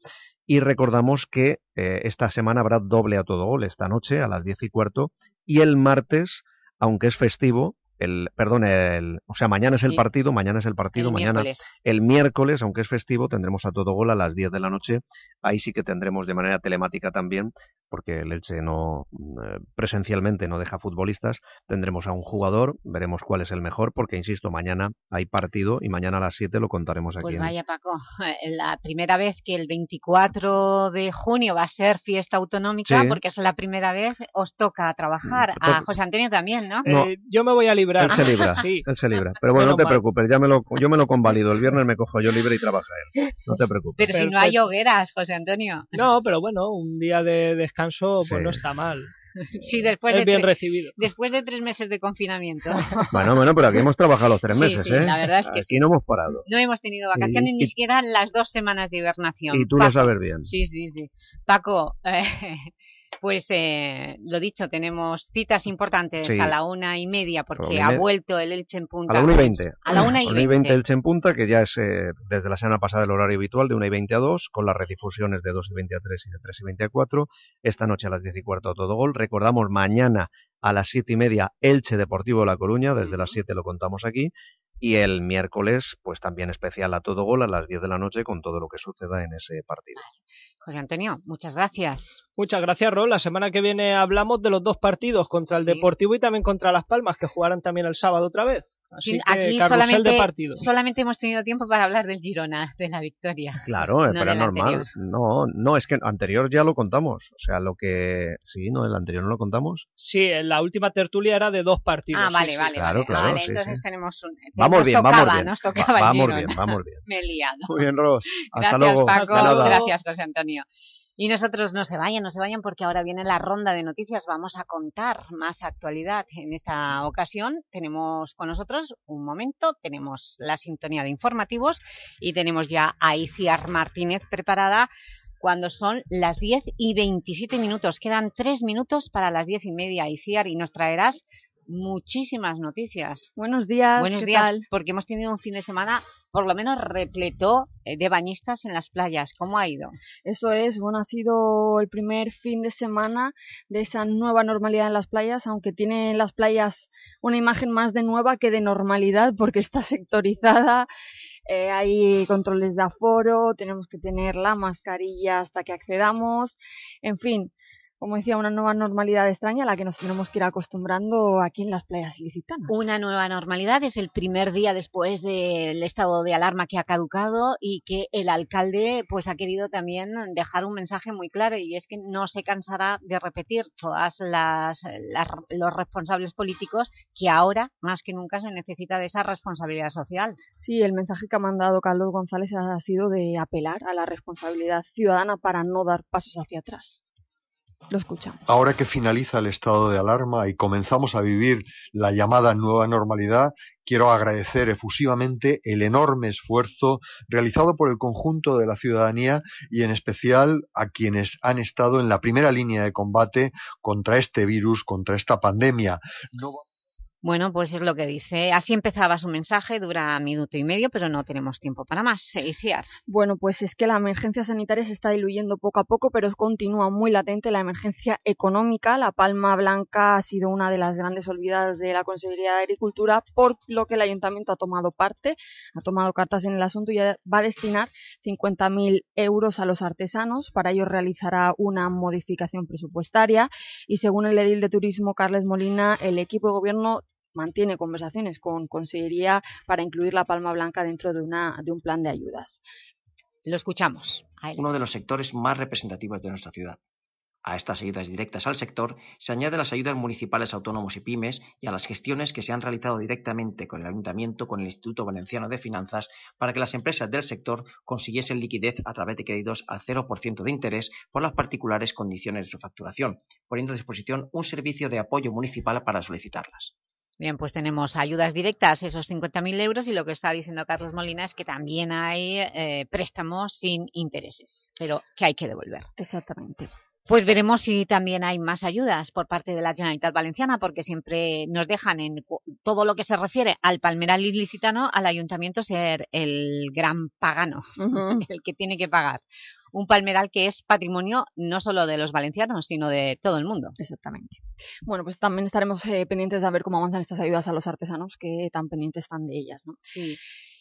Y recordamos que eh, esta semana habrá doble a todo gol, esta noche a las diez y cuarto, y el martes, aunque es festivo, el, perdón, el, o sea, mañana es el partido, mañana es el partido,
El
mañana
miércoles.
el miércoles, aunque es festivo, tendremos a todo gol a las 10 de la noche. Ahí sí que tendremos de manera telemática también, porque el Elche no eh, presencialmente no deja futbolistas. Tendremos a un jugador, veremos cuál es el mejor, porque insisto, mañana hay partido y mañana a las 7 lo contaremos aquí.
Pues vaya, Paco, (laughs) la primera vez que el 24 de junio va a ser fiesta autonómica,
Sí.
porque es la primera vez, os toca trabajar.
Mm,
A José Antonio también, ¿no?
No.
Eh, yo me voy a librar.
Él se libra, (laughs)
Sí.
él se libra. Pero (laughs) bueno, no te
mal.
preocupes, ya me lo, yo me lo convalido. El viernes me cojo yo libre y trabaja él. No te preocupes.
Pero si no hay hogueras, José Antonio.
No, pero bueno, un día de descanso pues
Sí.
no está mal.
Sí, después
es
de
bien recibido.
Después de tres meses de confinamiento. (laughs)
Bueno, bueno, pero aquí hemos trabajado los tres
Sí,
meses,
sí,
¿eh?
la verdad es que
aquí no hemos parado.
No hemos tenido vacaciones
Y-
ni
y-
siquiera las dos semanas de hibernación.
Y tú lo sabes bien.
Sí, sí, sí. Paco, eh, pues eh, lo dicho, tenemos citas importantes
Sí.
a la una y media porque
una
ha vuelto el Elche en punta.
A la 1 y 20.
A la una y veinte.
20 Elche en punta, que ya es eh, desde la semana pasada el horario habitual de 1 y 20 a 2, con las redifusiones de 2 y 20 a 3 y de 3 y 20 a 4. Esta noche a las 10 y cuarto a todo gol. Recordamos mañana a las 7 y media Elche Deportivo de La Coruña, desde las 7 lo contamos aquí. Y el miércoles, pues también especial a todo gol a las 10 de la noche con todo lo que suceda en ese partido.
José Antonio, muchas gracias.
Muchas gracias, Rol. La semana que viene hablamos de los dos partidos, contra el Deportivo y también contra Las Palmas, que jugarán también el sábado otra vez. Así
Sí,
que
Aquí solamente,
de partido.
solamente hemos tenido tiempo para hablar del Girona, de la victoria.
Claro, eh,
No
pero es normal.
anterior.
No, no, es que anterior ya lo contamos. O sea, lo que... Sí, ¿no? El anterior no lo contamos.
Sí, en la última tertulia era de dos partidos.
Ah,
sí,
vale,
sí.
vale,
Claro,
vale.
claro,
Vale,
sí,
entonces
sí.
tenemos un...
Vamos
nos
bien,
tocaba,
vamos bien.
Nos
Va-
tocaba el
vamos
Girona.
bien, vamos bien. (laughs)
Me he liado.
Muy bien, Ros. Hasta
Gracias,
luego.
Paco. Gracias, José Antonio. Y nosotros no se vayan, no se vayan porque ahora viene la ronda de noticias. Vamos a contar más actualidad. En esta ocasión tenemos con nosotros un momento, tenemos la sintonía de informativos y tenemos ya a Iciar Martínez preparada cuando son las 10 y 27 minutos. Quedan 3 minutos para las 10 y media, Iciar, y nos traerás muchísimas noticias.
Buenos días,
Buenos
¿qué
días,
tal?
porque hemos tenido un fin de semana por lo menos repleto eh, de bañistas en las playas. ¿Cómo ha ido?
Eso es, bueno, ha sido el primer fin de semana de esa nueva normalidad en las playas, aunque tienen las playas una imagen más de nueva que de normalidad porque está sectorizada, eh, hay controles de aforo, tenemos que tener la mascarilla hasta que accedamos, en fin, como decía, una nueva normalidad extraña a la que nos tenemos que ir acostumbrando aquí en las playas ilicitanas.
Una nueva normalidad es el primer día después del estado de alarma que ha caducado y que el alcalde pues ha querido también dejar un mensaje muy claro y es que no se cansará de repetir todas las, las los responsables políticos que ahora más que nunca se necesita de esa responsabilidad social.
Sí, el mensaje que ha mandado Carlos González ha sido de apelar a la responsabilidad ciudadana para no dar pasos hacia atrás.
Ahora que finaliza el estado de alarma y comenzamos a vivir la llamada nueva normalidad, quiero agradecer efusivamente el enorme esfuerzo realizado por el conjunto de la ciudadanía y en especial a quienes han estado en la primera línea de combate contra este virus, contra esta pandemia.
Bueno, pues es lo que dice. Así empezaba su mensaje, dura minuto y medio, pero no tenemos tiempo para más. Eliciar.
Bueno, pues es que la emergencia sanitaria se está diluyendo poco a poco, pero continúa muy latente la emergencia económica. La palma blanca ha sido una de las grandes olvidadas de la Consejería de Agricultura, por lo que el Ayuntamiento ha tomado parte, ha tomado cartas en el asunto y va a destinar 50.000 euros a los artesanos. Para ello realizará una modificación presupuestaria y según el edil de Turismo, Carles Molina, el equipo de gobierno mantiene conversaciones con Consellería para incluir la palma blanca dentro de, una, de un plan de ayudas.
Lo escuchamos.
Uno de los sectores más representativos de nuestra ciudad. A estas ayudas directas al sector se añaden las ayudas municipales autónomos y pymes y a las gestiones que se han realizado directamente con el Ayuntamiento con el Instituto Valenciano de Finanzas para que las empresas del sector consiguiesen liquidez a través de créditos al 0% de interés por las particulares condiciones de su facturación, poniendo a disposición un servicio de apoyo municipal para solicitarlas.
Bien, pues tenemos ayudas directas, esos 50.000 euros, y lo que está diciendo Carlos Molina es que también hay eh, préstamos sin intereses, pero que hay que devolver.
Exactamente.
Pues veremos si también hay más ayudas por parte de la Generalitat Valenciana, porque siempre nos dejan en todo lo que se refiere al palmeral ilicitano, al ayuntamiento ser el gran pagano, uh (laughs) -huh. el que tiene que pagar. Un palmeral que es patrimonio no solo de los valencianos, sino de todo el mundo.
Exactamente. Bueno, pues también estaremos eh, pendientes de ver cómo avanzan estas ayudas a los artesanos, que tan pendientes están de ellas, ¿no?
Sí.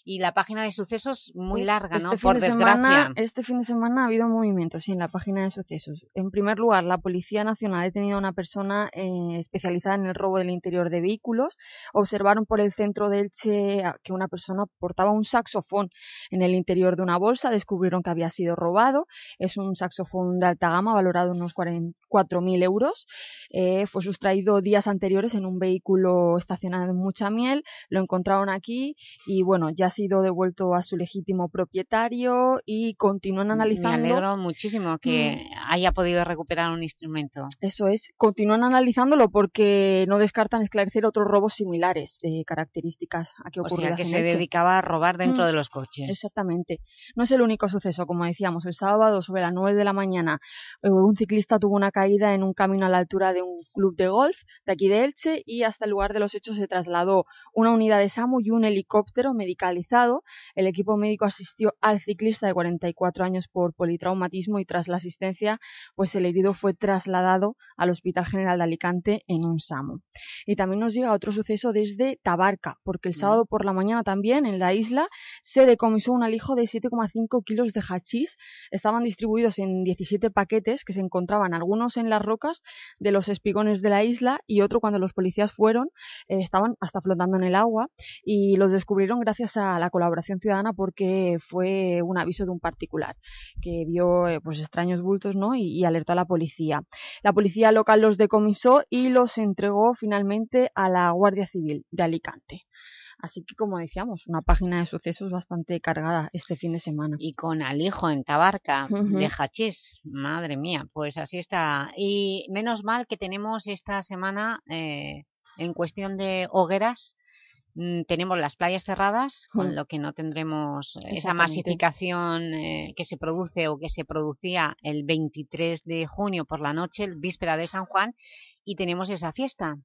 Y la página de sucesos muy larga,
este
¿no?
Fin
Por
de
desgracia.
Semana, este fin de semana ha habido movimientos sí, en la página de sucesos. En primer lugar, la Policía Nacional ha detenido a una persona eh, especializada en el robo del interior de vehículos. Observaron por el centro de Elche que una persona portaba un saxofón en el interior de una bolsa. Descubrieron que había sido robado. Es un saxofón de alta gama valorado en unos 4.000 euros. Eh, fue sustraído días anteriores en un vehículo estacionado en Mucha Miel. Lo encontraron aquí y bueno, ya sido devuelto a su legítimo propietario y continúan analizando...
Me alegro muchísimo que mm. haya podido recuperar un instrumento.
Eso es, continúan analizándolo porque no descartan esclarecer otros robos similares de características a que
O sea, que se dedicaba a robar dentro mm. de los coches.
Exactamente. No es el único suceso, como decíamos, el sábado sobre las 9 de la mañana eh, un ciclista tuvo una caída en un camino a la altura de un club de golf de aquí de Elche y hasta el lugar de los hechos se trasladó una unidad de SAMU y un helicóptero medicalizado. El equipo médico asistió al ciclista de 44 años por politraumatismo y tras la asistencia, pues el herido fue trasladado al Hospital General de Alicante en un SAMU. Y también nos llega otro suceso desde Tabarca, porque el sábado por la mañana también en la isla se decomisó un alijo de 7,5 kilos de hachís. Estaban distribuidos en 17 paquetes que se encontraban algunos en las rocas de los espigones de la isla y otro cuando los policías fueron eh, estaban hasta flotando en el agua y los descubrieron gracias a la colaboración ciudadana porque fue un aviso de un particular que vio eh, pues extraños bultos ¿no? y, y, alertó a la policía. La policía local los decomisó y los entregó finalmente a la Guardia Civil de Alicante. Así que, como decíamos, una página de sucesos bastante cargada este fin de semana.
Y con Alijo en Tabarca, uh -huh. de hachís. Madre mía, pues así está. Y menos mal que tenemos esta semana, eh, en cuestión de hogueras, tenemos las playas cerradas, con lo que no tendremos esa masificación eh, que se produce o que se producía el 23 de junio por la noche, víspera de San Juan, y tenemos esa fiesta.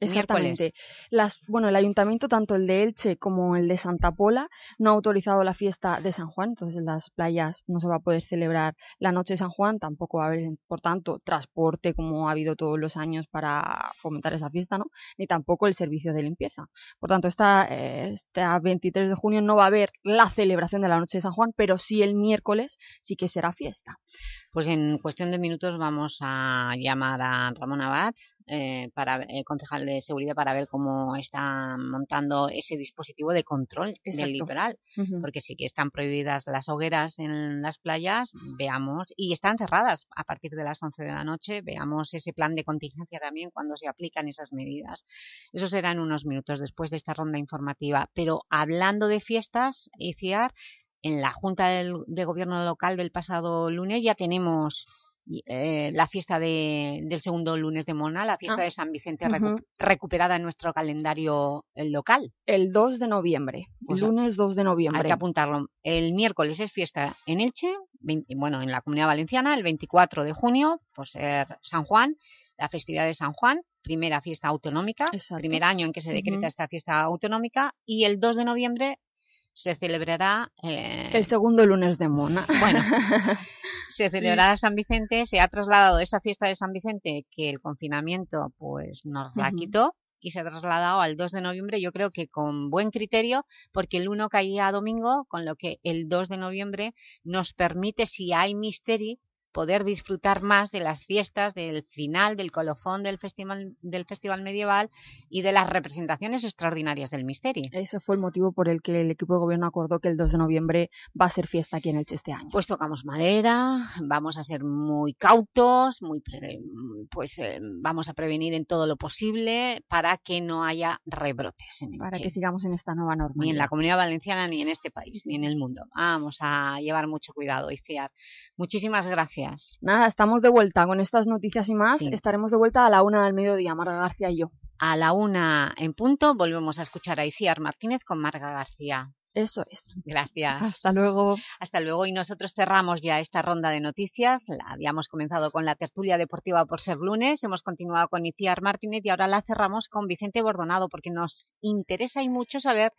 Exactamente. Las, bueno, el ayuntamiento, tanto el de Elche como el de Santa Pola, no ha autorizado la fiesta de San Juan, entonces en las playas no se va a poder celebrar la noche de San Juan, tampoco va a haber, por tanto, transporte como ha habido todos los años para fomentar esa fiesta, ¿no? Ni tampoco el servicio de limpieza. Por tanto, esta, eh, esta 23 de junio no va a haber la celebración de la noche de San Juan, pero sí el miércoles sí que será fiesta.
Pues en cuestión de minutos vamos a llamar a Ramón Abad, eh, para, el concejal de seguridad, para ver cómo está montando ese dispositivo de control del litoral. Porque sí que están prohibidas las hogueras en las playas, veamos, y están cerradas a partir de las 11 de la noche, veamos ese plan de contingencia también cuando se aplican esas medidas. Eso será en unos minutos después de esta ronda informativa. Pero hablando de fiestas, ICIAR, en la Junta de Gobierno Local del pasado lunes ya tenemos eh, la fiesta del segundo lunes de Mona, la fiesta
Ah.
de San Vicente recuperada en nuestro calendario local.
El 2 de noviembre,
O sea,
lunes 2 de noviembre.
Hay que apuntarlo. El miércoles es fiesta en Elche, 20 bueno, en la Comunidad Valenciana, el 24 de junio, por ser San Juan, la festividad de San Juan, primera fiesta autonómica, primer año en que se decreta esta fiesta autonómica, y el 2 de noviembre se celebrará... eh,
El segundo lunes de Mona.
Bueno, (laughs) se celebrará San Vicente, se ha trasladado esa fiesta de San Vicente que el confinamiento pues nos la quitó y se ha trasladado al 2 de noviembre, yo creo que con buen criterio, porque el 1 caía a domingo, con lo que el 2 de noviembre nos permite, si hay misteri, poder disfrutar más de las fiestas, del final, del colofón del festival, del festival medieval y de las representaciones extraordinarias del misteri.
Ese fue el motivo por el que el equipo de gobierno acordó que el 2 de noviembre va a ser fiesta aquí en Elche este año.
Pues tocamos madera, vamos a ser muy cautos, muy pues eh, vamos a prevenir en todo lo posible para que no haya rebrotes en
Para
Elche.
que sigamos en esta nueva norma.
Ni en la Comunidad Valenciana, ni en este país, ni en el mundo. Vamos a llevar mucho cuidado, Iciar. Muchísimas gracias.
Nada, estamos de vuelta con estas noticias y más.
Sí.
Estaremos de vuelta a la una del mediodía, Marga García y yo.
A la una en punto volvemos a escuchar a Iciar Martínez con Marga García.
Eso es.
Gracias.
Hasta luego.
Hasta luego. Y nosotros cerramos ya esta ronda de noticias. La habíamos comenzado con la tertulia deportiva por ser lunes, hemos continuado con Iciar Martínez y ahora la cerramos con Vicente Bordonado porque nos interesa y mucho saber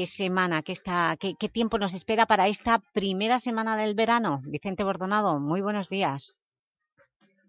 qué semana, qué, está, qué, qué tiempo nos espera para esta primera semana del verano. Vicente Bordonado, muy buenos días.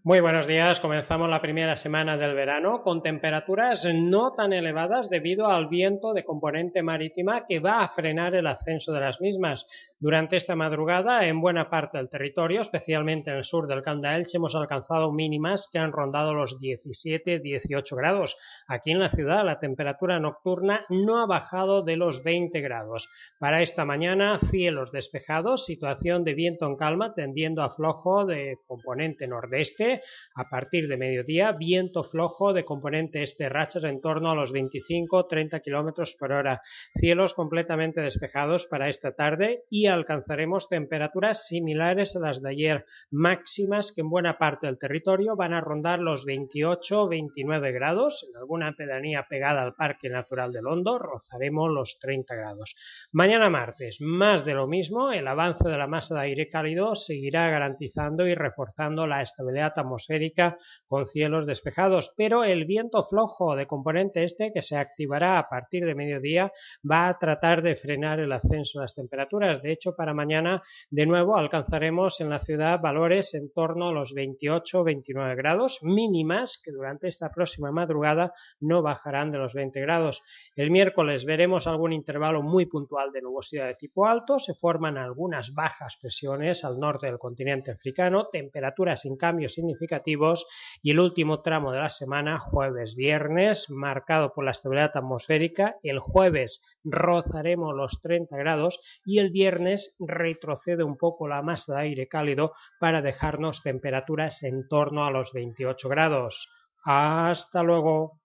Muy buenos días. Comenzamos la primera semana del verano con temperaturas no tan elevadas debido al viento de componente marítima que va a frenar el ascenso de las mismas. Durante esta madrugada, en buena parte del territorio, especialmente en el sur del Camp Elche, hemos alcanzado mínimas que han rondado los 17-18 grados. Aquí en la ciudad la temperatura nocturna no ha bajado de los 20 grados. Para esta mañana, cielos despejados, situación de viento en calma tendiendo a flojo de componente nordeste. A partir de mediodía, viento flojo de componente este, rachas en torno a los 25-30 kilómetros por hora. Cielos completamente despejados para esta tarde y alcanzaremos temperaturas similares a las de ayer, máximas que en buena parte del territorio van a rondar los 28-29 grados. En alguna pedanía pegada al Parque Natural del Hondo rozaremos los 30 grados. Mañana martes, más de lo mismo, el avance de la masa de aire cálido seguirá garantizando y reforzando la estabilidad atmosférica con cielos despejados, pero el viento flojo de componente este que se activará a partir de mediodía va a tratar de frenar el ascenso de las temperaturas. De hecho, para mañana de nuevo alcanzaremos en la ciudad valores en torno a los 28-29 grados mínimas que durante esta próxima madrugada no bajarán de los 20 grados. El miércoles veremos algún intervalo muy puntual de nubosidad de tipo alto, se forman algunas bajas presiones al norte del continente africano, temperaturas sin cambios significativos y el último tramo de la semana, jueves-viernes, marcado por la estabilidad atmosférica. El jueves rozaremos los 30 grados y el viernes retrocede un poco la masa de aire cálido para dejarnos temperaturas en torno a los 28 grados. Hasta luego.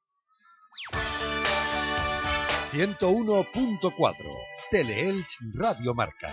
101.4 Teleelch Radio Marca.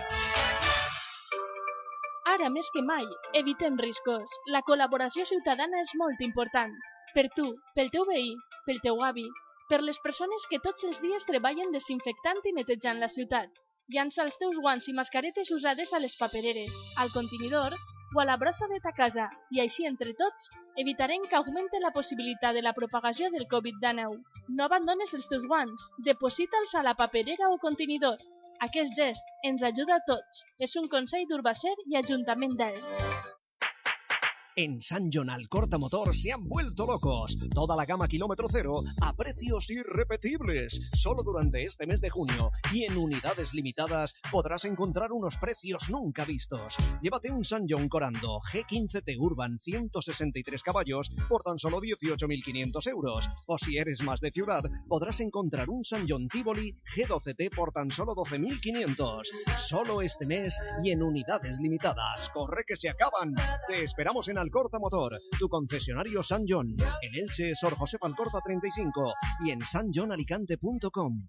Ara més que mai, evitem riscos. La col·laboració ciutadana és molt important. Per tu, pel teu veí, pel teu avi, per les persones que tots els dies treballen desinfectant i netejant la ciutat. Llança els teus guants i mascaretes usades a les papereres, al contenidor o a la brossa de ta casa i així entre tots evitarem que augmente la possibilitat de la propagació del Covid-19. No abandones els teus guants, deposita'ls a la paperera o contenidor. Aquest gest ens ajuda a tots. És un consell d'Urbacer i Ajuntament d'Elx.
En San John Alcorta Motor se han vuelto locos. Toda la gama kilómetro cero a precios irrepetibles. Solo durante este mes de junio y en unidades limitadas podrás encontrar unos precios nunca vistos. Llévate un San John Corando G15T Urban 163 caballos por tan solo 18.500 euros. O si eres más de ciudad, podrás encontrar un San John Tivoli G12T por tan solo 12.500. Solo este mes y en unidades limitadas. Corre que se acaban. Te esperamos en Alcorta Motor, tu concesionario San John. En Elche, Sor José Alcorta 35 y en sanjonalicante.com.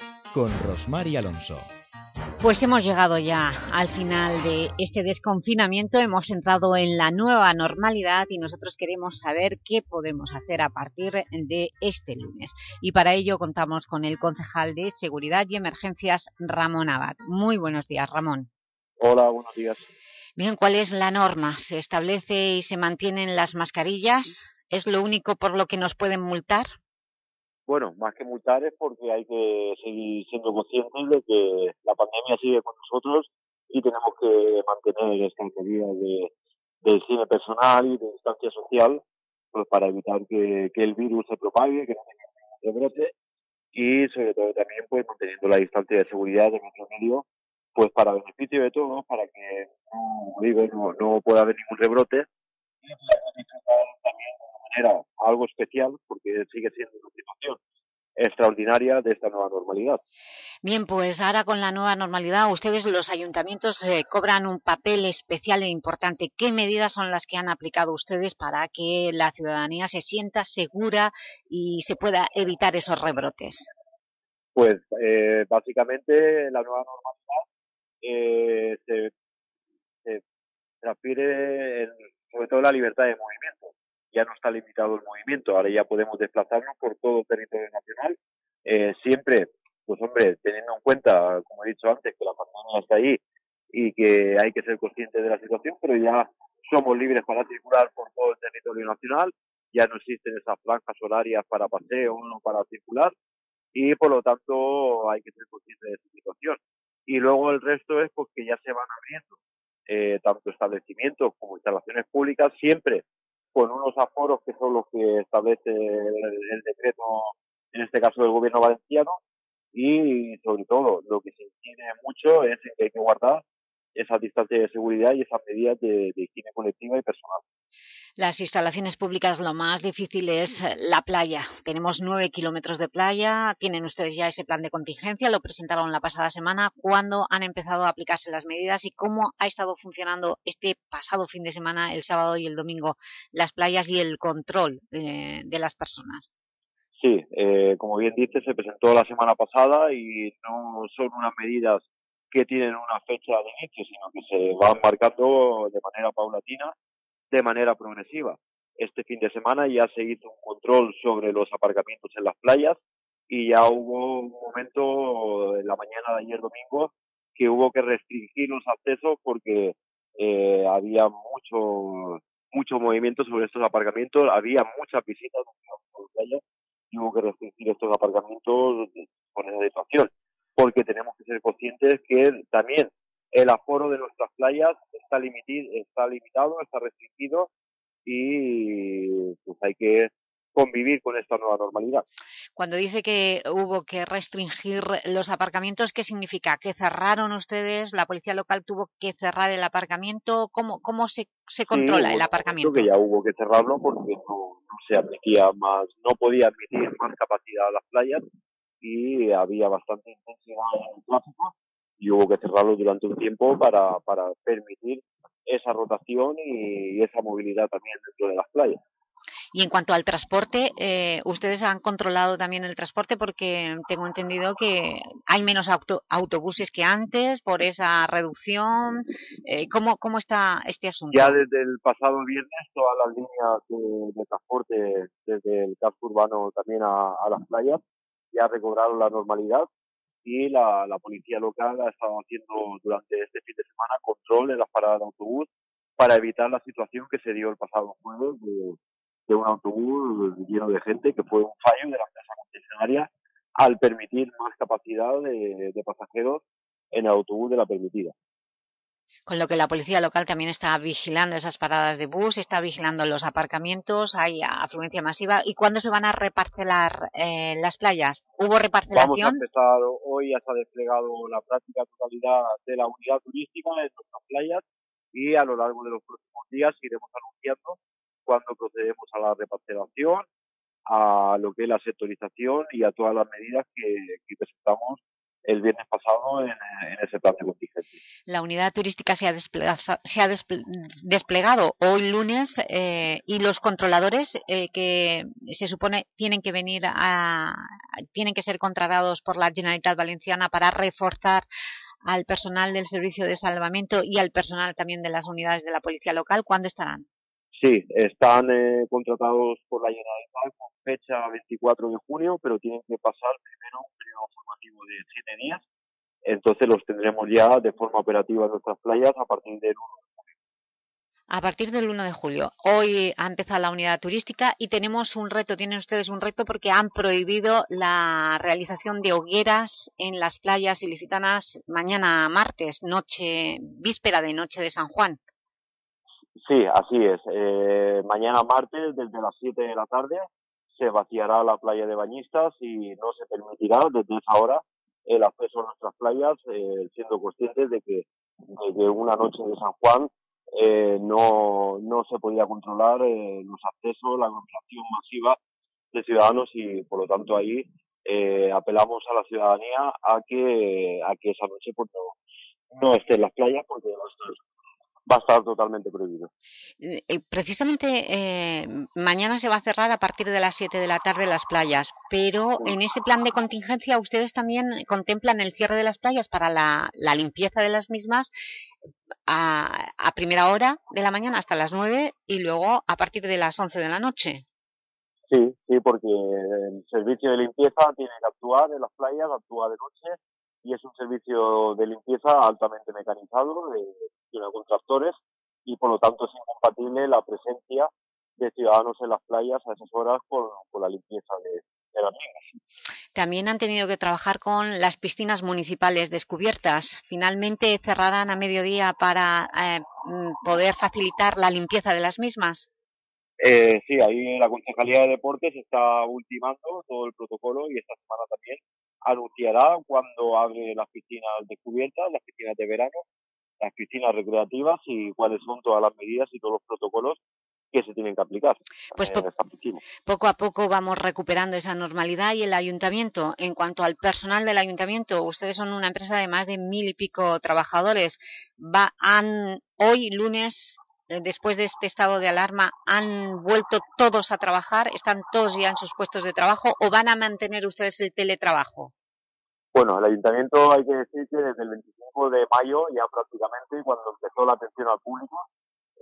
con Rosmar y Alonso.
Pues hemos llegado ya al final de este desconfinamiento, hemos entrado en la nueva normalidad y nosotros queremos saber qué podemos hacer a partir de este lunes. Y para ello contamos con el concejal de Seguridad y Emergencias, Ramón Abad. Muy buenos días, Ramón.
Hola, buenos días.
Bien, ¿cuál es la norma? ¿Se establece y se mantienen las mascarillas? ¿Es lo único por lo que nos pueden multar?
Bueno, más que multar es porque hay que seguir siendo conscientes de que la pandemia sigue con nosotros y tenemos que mantener esta medida de, del cine personal y de distancia social pues para evitar que, el virus se propague, que no tenga rebrote y sobre todo también pues manteniendo la distancia de seguridad de nuestro medio pues para beneficio de todos, para que no, digo, no, no pueda haber ningún rebrote. Y también manera algo especial porque sigue siendo una situación extraordinaria de esta nueva normalidad.
Bien, pues ahora con la nueva normalidad, ustedes los ayuntamientos eh, cobran un papel especial e importante. ¿Qué medidas son las que han aplicado ustedes para que la ciudadanía se sienta segura y se pueda evitar esos rebrotes?
Pues eh, básicamente la nueva normalidad eh, se, se transfiere en, sobre todo la libertad de movimiento ya no está limitado el movimiento, ahora ya podemos desplazarnos por todo el territorio nacional, eh, siempre, pues hombre, teniendo en cuenta, como he dicho antes, que la pandemia está ahí y que hay que ser conscientes de la situación, pero ya somos libres para circular por todo el territorio nacional, ya no existen esas franjas horarias para paseo o para circular y por lo tanto hay que ser conscientes de esa situación. Y luego el resto es pues que ya se van abriendo eh, tanto establecimientos como instalaciones públicas siempre con unos aforos que son los que establece el, decreto, en este caso del gobierno valenciano, y sobre todo lo que se incide mucho es en que hay que guardar esa distancia de seguridad y esas medidas de higiene colectiva y personal.
Las instalaciones públicas lo más difícil es eh, la playa. Tenemos nueve kilómetros de playa, tienen ustedes ya ese plan de contingencia, lo presentaron la pasada semana. ¿Cuándo han empezado a aplicarse las medidas y cómo ha estado funcionando este pasado fin de semana, el sábado y el domingo, las playas y el control eh, de las personas?
Sí, eh, como bien dice, se presentó la semana pasada y no son unas medidas que tienen una fecha de inicio, sino que se van marcando de manera paulatina de manera progresiva. Este fin de semana ya se hizo un control sobre los aparcamientos en las playas y ya hubo un momento en la mañana de ayer domingo que hubo que restringir los accesos porque eh, había mucho mucho movimiento sobre estos aparcamientos, había muchas visitas y hubo que restringir estos aparcamientos por esa situación, porque tenemos que ser conscientes que también el aforo de nuestras playas está, está limitado, está restringido y pues hay que convivir con esta nueva normalidad.
Cuando dice que hubo que restringir los aparcamientos, ¿qué significa? ¿Que cerraron ustedes? ¿La policía local tuvo que cerrar el aparcamiento? ¿Cómo, cómo se, se controla el aparcamiento?
Creo que ya hubo que cerrarlo porque no, se admitía más, no podía admitir más capacidad a las playas y había bastante intensidad en el tráfico y hubo que cerrarlo durante un tiempo para, para permitir esa rotación y esa movilidad también dentro de las playas.
Y en cuanto al transporte, eh, ustedes han controlado también el transporte porque tengo entendido que hay menos autobuses que antes por esa reducción. Eh, ¿cómo, ¿Cómo está este asunto?
Ya desde el pasado viernes todas las líneas de, transporte desde el casco urbano también a, las playas ya recobraron la normalidad y la, policía local ha estado haciendo durante este fin de semana control en las paradas de autobús para evitar la situación que se dio el pasado jueves de, de un autobús lleno de gente, que fue un fallo de la empresa concesionaria al permitir más capacidad de, pasajeros en el autobús de la permitida.
Con lo que la policía local también está vigilando esas paradas de bus, está vigilando los aparcamientos, hay afluencia masiva. ¿Y cuándo se van a reparcelar eh, las playas? ¿Hubo reparcelación?
Vamos a empezar, hoy ya ha desplegado la práctica totalidad de la unidad turística en nuestras playas y a lo largo de los próximos días iremos anunciando cuando procedemos a la reparcelación, a lo que es la sectorización y a todas las medidas que, presentamos el viernes pasado en, ese plan de contingencia.
La unidad turística se ha, se ha desplegado hoy lunes eh, y los controladores eh, que se supone tienen que venir a, tienen que ser contratados por la Generalitat Valenciana para reforzar al personal del servicio de salvamento y al personal también de las unidades de la policía local, ¿cuándo estarán?
Sí, están eh, contratados por la Generalitat con fecha 24 de junio, pero tienen que pasar primero un periodo formativo de siete días. Entonces los tendremos ya de forma operativa en nuestras playas a partir del 1 de julio.
A partir del 1 de julio. Hoy ha empezado la unidad turística y tenemos un reto, tienen ustedes un reto porque han prohibido la realización de hogueras en las playas ilicitanas mañana martes, noche, víspera de noche de San Juan.
Sí, así es. Eh, mañana martes, desde las 7 de la tarde, se vaciará la playa de bañistas y no se permitirá desde esa hora el acceso a nuestras playas, eh, siendo conscientes de que desde una noche de San Juan eh, no, no se podía controlar los accesos, la aglomeración masiva de ciudadanos y por lo tanto ahí apelamos a la ciudadanía a que a que esa noche pues, no, no esté en las playas porque va a estar va a estar totalmente prohibido.
Eh, eh, precisamente eh, mañana se va a cerrar a partir de las 7 de la tarde las playas, pero en ese plan de contingencia ustedes también contemplan el cierre de las playas para la, limpieza de las mismas a, a, primera hora de la mañana hasta las 9 y luego a partir de las 11 de la noche.
Sí, sí, porque el servicio de limpieza tiene que actuar en las playas, actúa de noche y es un servicio de limpieza altamente mecanizado, de, con tractores, y por lo tanto es incompatible la presencia de ciudadanos en las playas a esas horas con, la limpieza de, las mismas.
También han tenido que trabajar con las piscinas municipales descubiertas. Finalmente cerrarán a mediodía para eh, mm, poder facilitar la limpieza de las mismas.
Eh, sí, ahí la Concejalía de Deportes está ultimando todo el protocolo y esta semana también anunciará cuando abre las piscinas descubiertas, las piscinas de verano, las piscinas recreativas y cuáles son todas las medidas y todos los protocolos que se tienen que aplicar
pues en Poco a poco vamos recuperando esa normalidad y el ayuntamiento, en cuanto al personal del ayuntamiento, ustedes son una empresa de más de mil y pico trabajadores, va, han, hoy lunes eh, después de este estado de alarma, han vuelto todos a trabajar? ¿Están todos ya en sus puestos de trabajo o van a mantener ustedes el teletrabajo?
Bueno, el ayuntamiento hay que decir que desde el 25 de mayo ya prácticamente cuando empezó la atención al público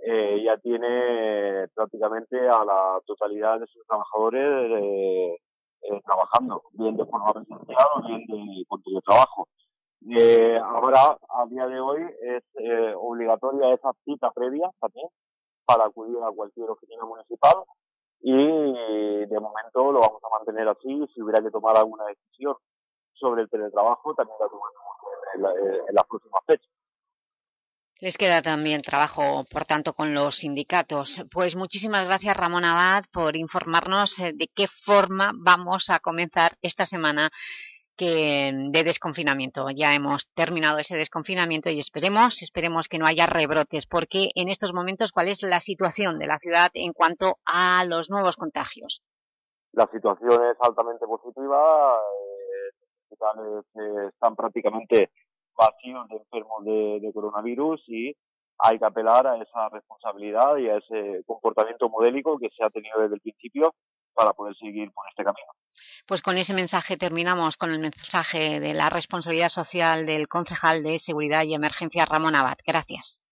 eh, ya tiene prácticamente a la totalidad de sus trabajadores eh, trabajando, bien de forma presencial o bien de, con teletrabajo. Eh, ahora, a día de hoy, es eh, obligatoria esa cita previa también para acudir a cualquier oficina municipal y de momento lo vamos a mantener así. Si hubiera que tomar alguna decisión sobre el teletrabajo, también la tomaremos en, en las próximas fechas.
Les queda también trabajo, por tanto, con los sindicatos. Pues muchísimas gracias, Ramón Abad, por informarnos eh, de qué forma vamos a comenzar esta semana que, de desconfinamiento. Ya hemos terminado ese desconfinamiento y esperemos, esperemos que no haya rebrotes, porque en estos momentos, ¿cuál es la situación de la ciudad en cuanto a los nuevos contagios?
La situación es altamente positiva, eh, están prácticamente vacíos de enfermos de, de, coronavirus y hay que apelar a esa responsabilidad y a ese comportamiento modélico que se ha tenido desde el principio para poder seguir por este camino.
Pues con ese mensaje terminamos con el mensaje de la responsabilidad social del concejal de Seguridad y Emergencia Ramón Abad. Gracias.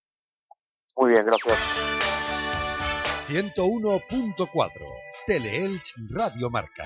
Muy bien, gracias.
101.4 Teleelch Radio Marca.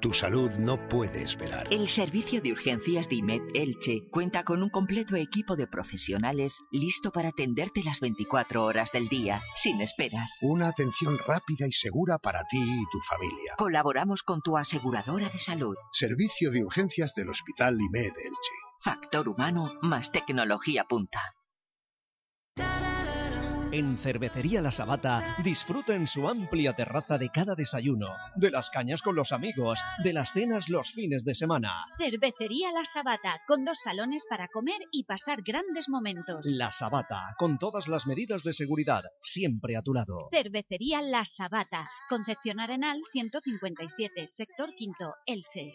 Tu salud no puede esperar.
El servicio de urgencias de IMED Elche cuenta con un completo equipo de profesionales listo para atenderte las 24 horas del día, sin esperas.
Una atención rápida y segura para ti y tu familia.
Colaboramos con tu aseguradora de salud.
Servicio de urgencias del Hospital IMED Elche.
Factor humano más tecnología punta.
En Cervecería La Sabata disfruten su amplia terraza de cada desayuno, de las cañas con los amigos, de las cenas los fines de semana.
Cervecería La Sabata, con dos salones para comer y pasar grandes momentos.
La Sabata, con todas las medidas de seguridad, siempre a tu lado.
Cervecería La Sabata, Concepción Arenal 157, sector quinto, Elche.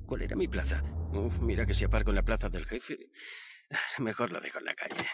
¿Cuál era mi plaza? Uf, mira que si aparco en la plaza del jefe, (sighs) mejor lo dejo en la calle.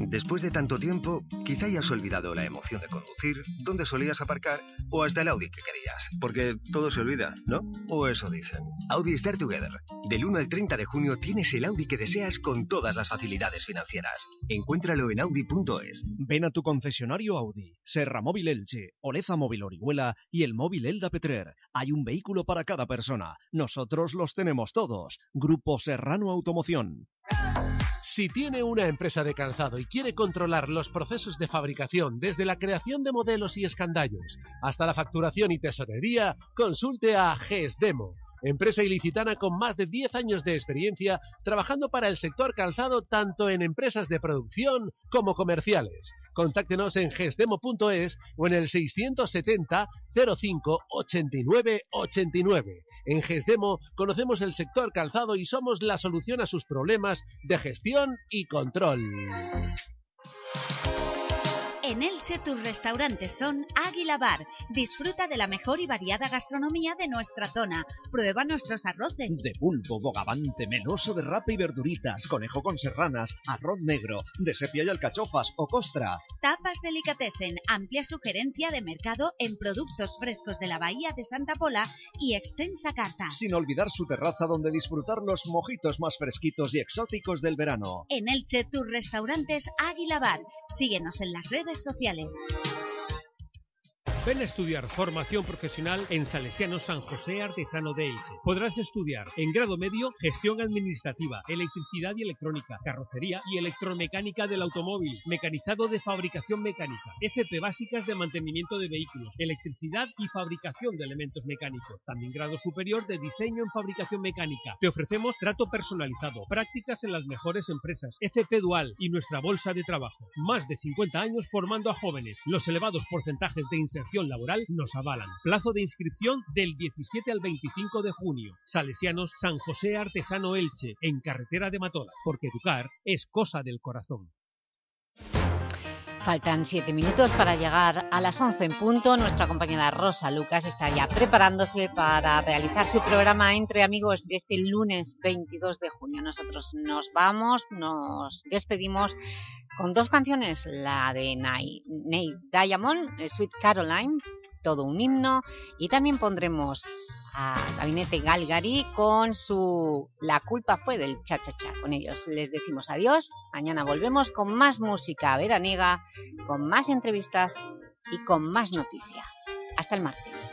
Después de tanto tiempo, quizá hayas olvidado la emoción de conducir, dónde solías aparcar o hasta el Audi que querías. Porque todo se olvida, ¿no? O eso dicen. Audi Start Together. Del 1 al 30 de junio tienes el Audi que deseas con todas las facilidades financieras. Encuéntralo en audi.es.
Ven a tu concesionario Audi, Serra Móvil Elche, Oleza Móvil Orihuela y el móvil Elda Petrer. Hay un vehículo para cada persona. Nosotros los tenemos todos. Grupo Serrano Automoción.
Si tiene una empresa de calzado y quiere controlar los procesos de fabricación desde la creación de modelos y escandallos hasta la facturación y tesorería, consulte a GESDEMO, empresa ilicitana con más de 10 años de experiencia trabajando para el sector calzado tanto en empresas de producción como comerciales. Contáctenos en gesdemo.es o en el 670 05 89 89. En Gesdemo conocemos el sector calzado y somos la solución a sus problemas de gestión y control.
En Elche tus restaurantes son Águila Bar. Disfruta de la mejor y variada gastronomía de nuestra zona. Prueba nuestros arroces.
De pulpo, bogavante, meloso de rapa y verduritas, conejo con serranas, arroz negro, de sepia y alcachofas o costra.
Tapas Delicatessen. Amplia sugerencia de mercado en productos frescos de la Bahía de Santa Pola y extensa carta.
Sin olvidar su terraza donde disfrutar los mojitos más fresquitos y exóticos del verano.
En Elche tus restaurantes Águila Bar. Síguenos en las redes sociales.
Ven a estudiar formación profesional en Salesiano San José Artesano de Elche. Podrás estudiar en grado medio gestión administrativa, electricidad y electrónica, carrocería y electromecánica del automóvil, mecanizado de fabricación mecánica, FP básicas de mantenimiento de vehículos, electricidad y fabricación de elementos mecánicos. También grado superior de diseño en fabricación mecánica. Te ofrecemos trato personalizado, prácticas en las mejores empresas, FP dual y nuestra bolsa de trabajo. Más de 50 años formando a jóvenes. Los elevados porcentajes de inserción laboral nos avalan. Plazo de inscripción del 17 al 25 de junio. Salesianos San José Artesano Elche, en carretera de Matola, porque educar es cosa del corazón.
Faltan siete minutos para llegar a las 11 en punto. Nuestra compañera Rosa Lucas está ya preparándose para realizar su programa Entre Amigos de este lunes 22 de junio. Nosotros nos vamos, nos despedimos con dos canciones, la de Nate Diamond, Sweet Caroline, todo un himno, y también pondremos a Gabinete Galgari con su La culpa fue del cha-cha-cha. Con ellos les decimos adiós, mañana volvemos con más música veraniega, con más entrevistas y con más noticia. Hasta el martes.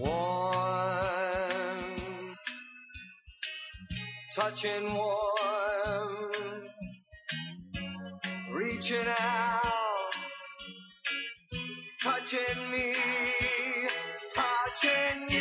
Warm, touching warm, reaching out, touching me, touching you.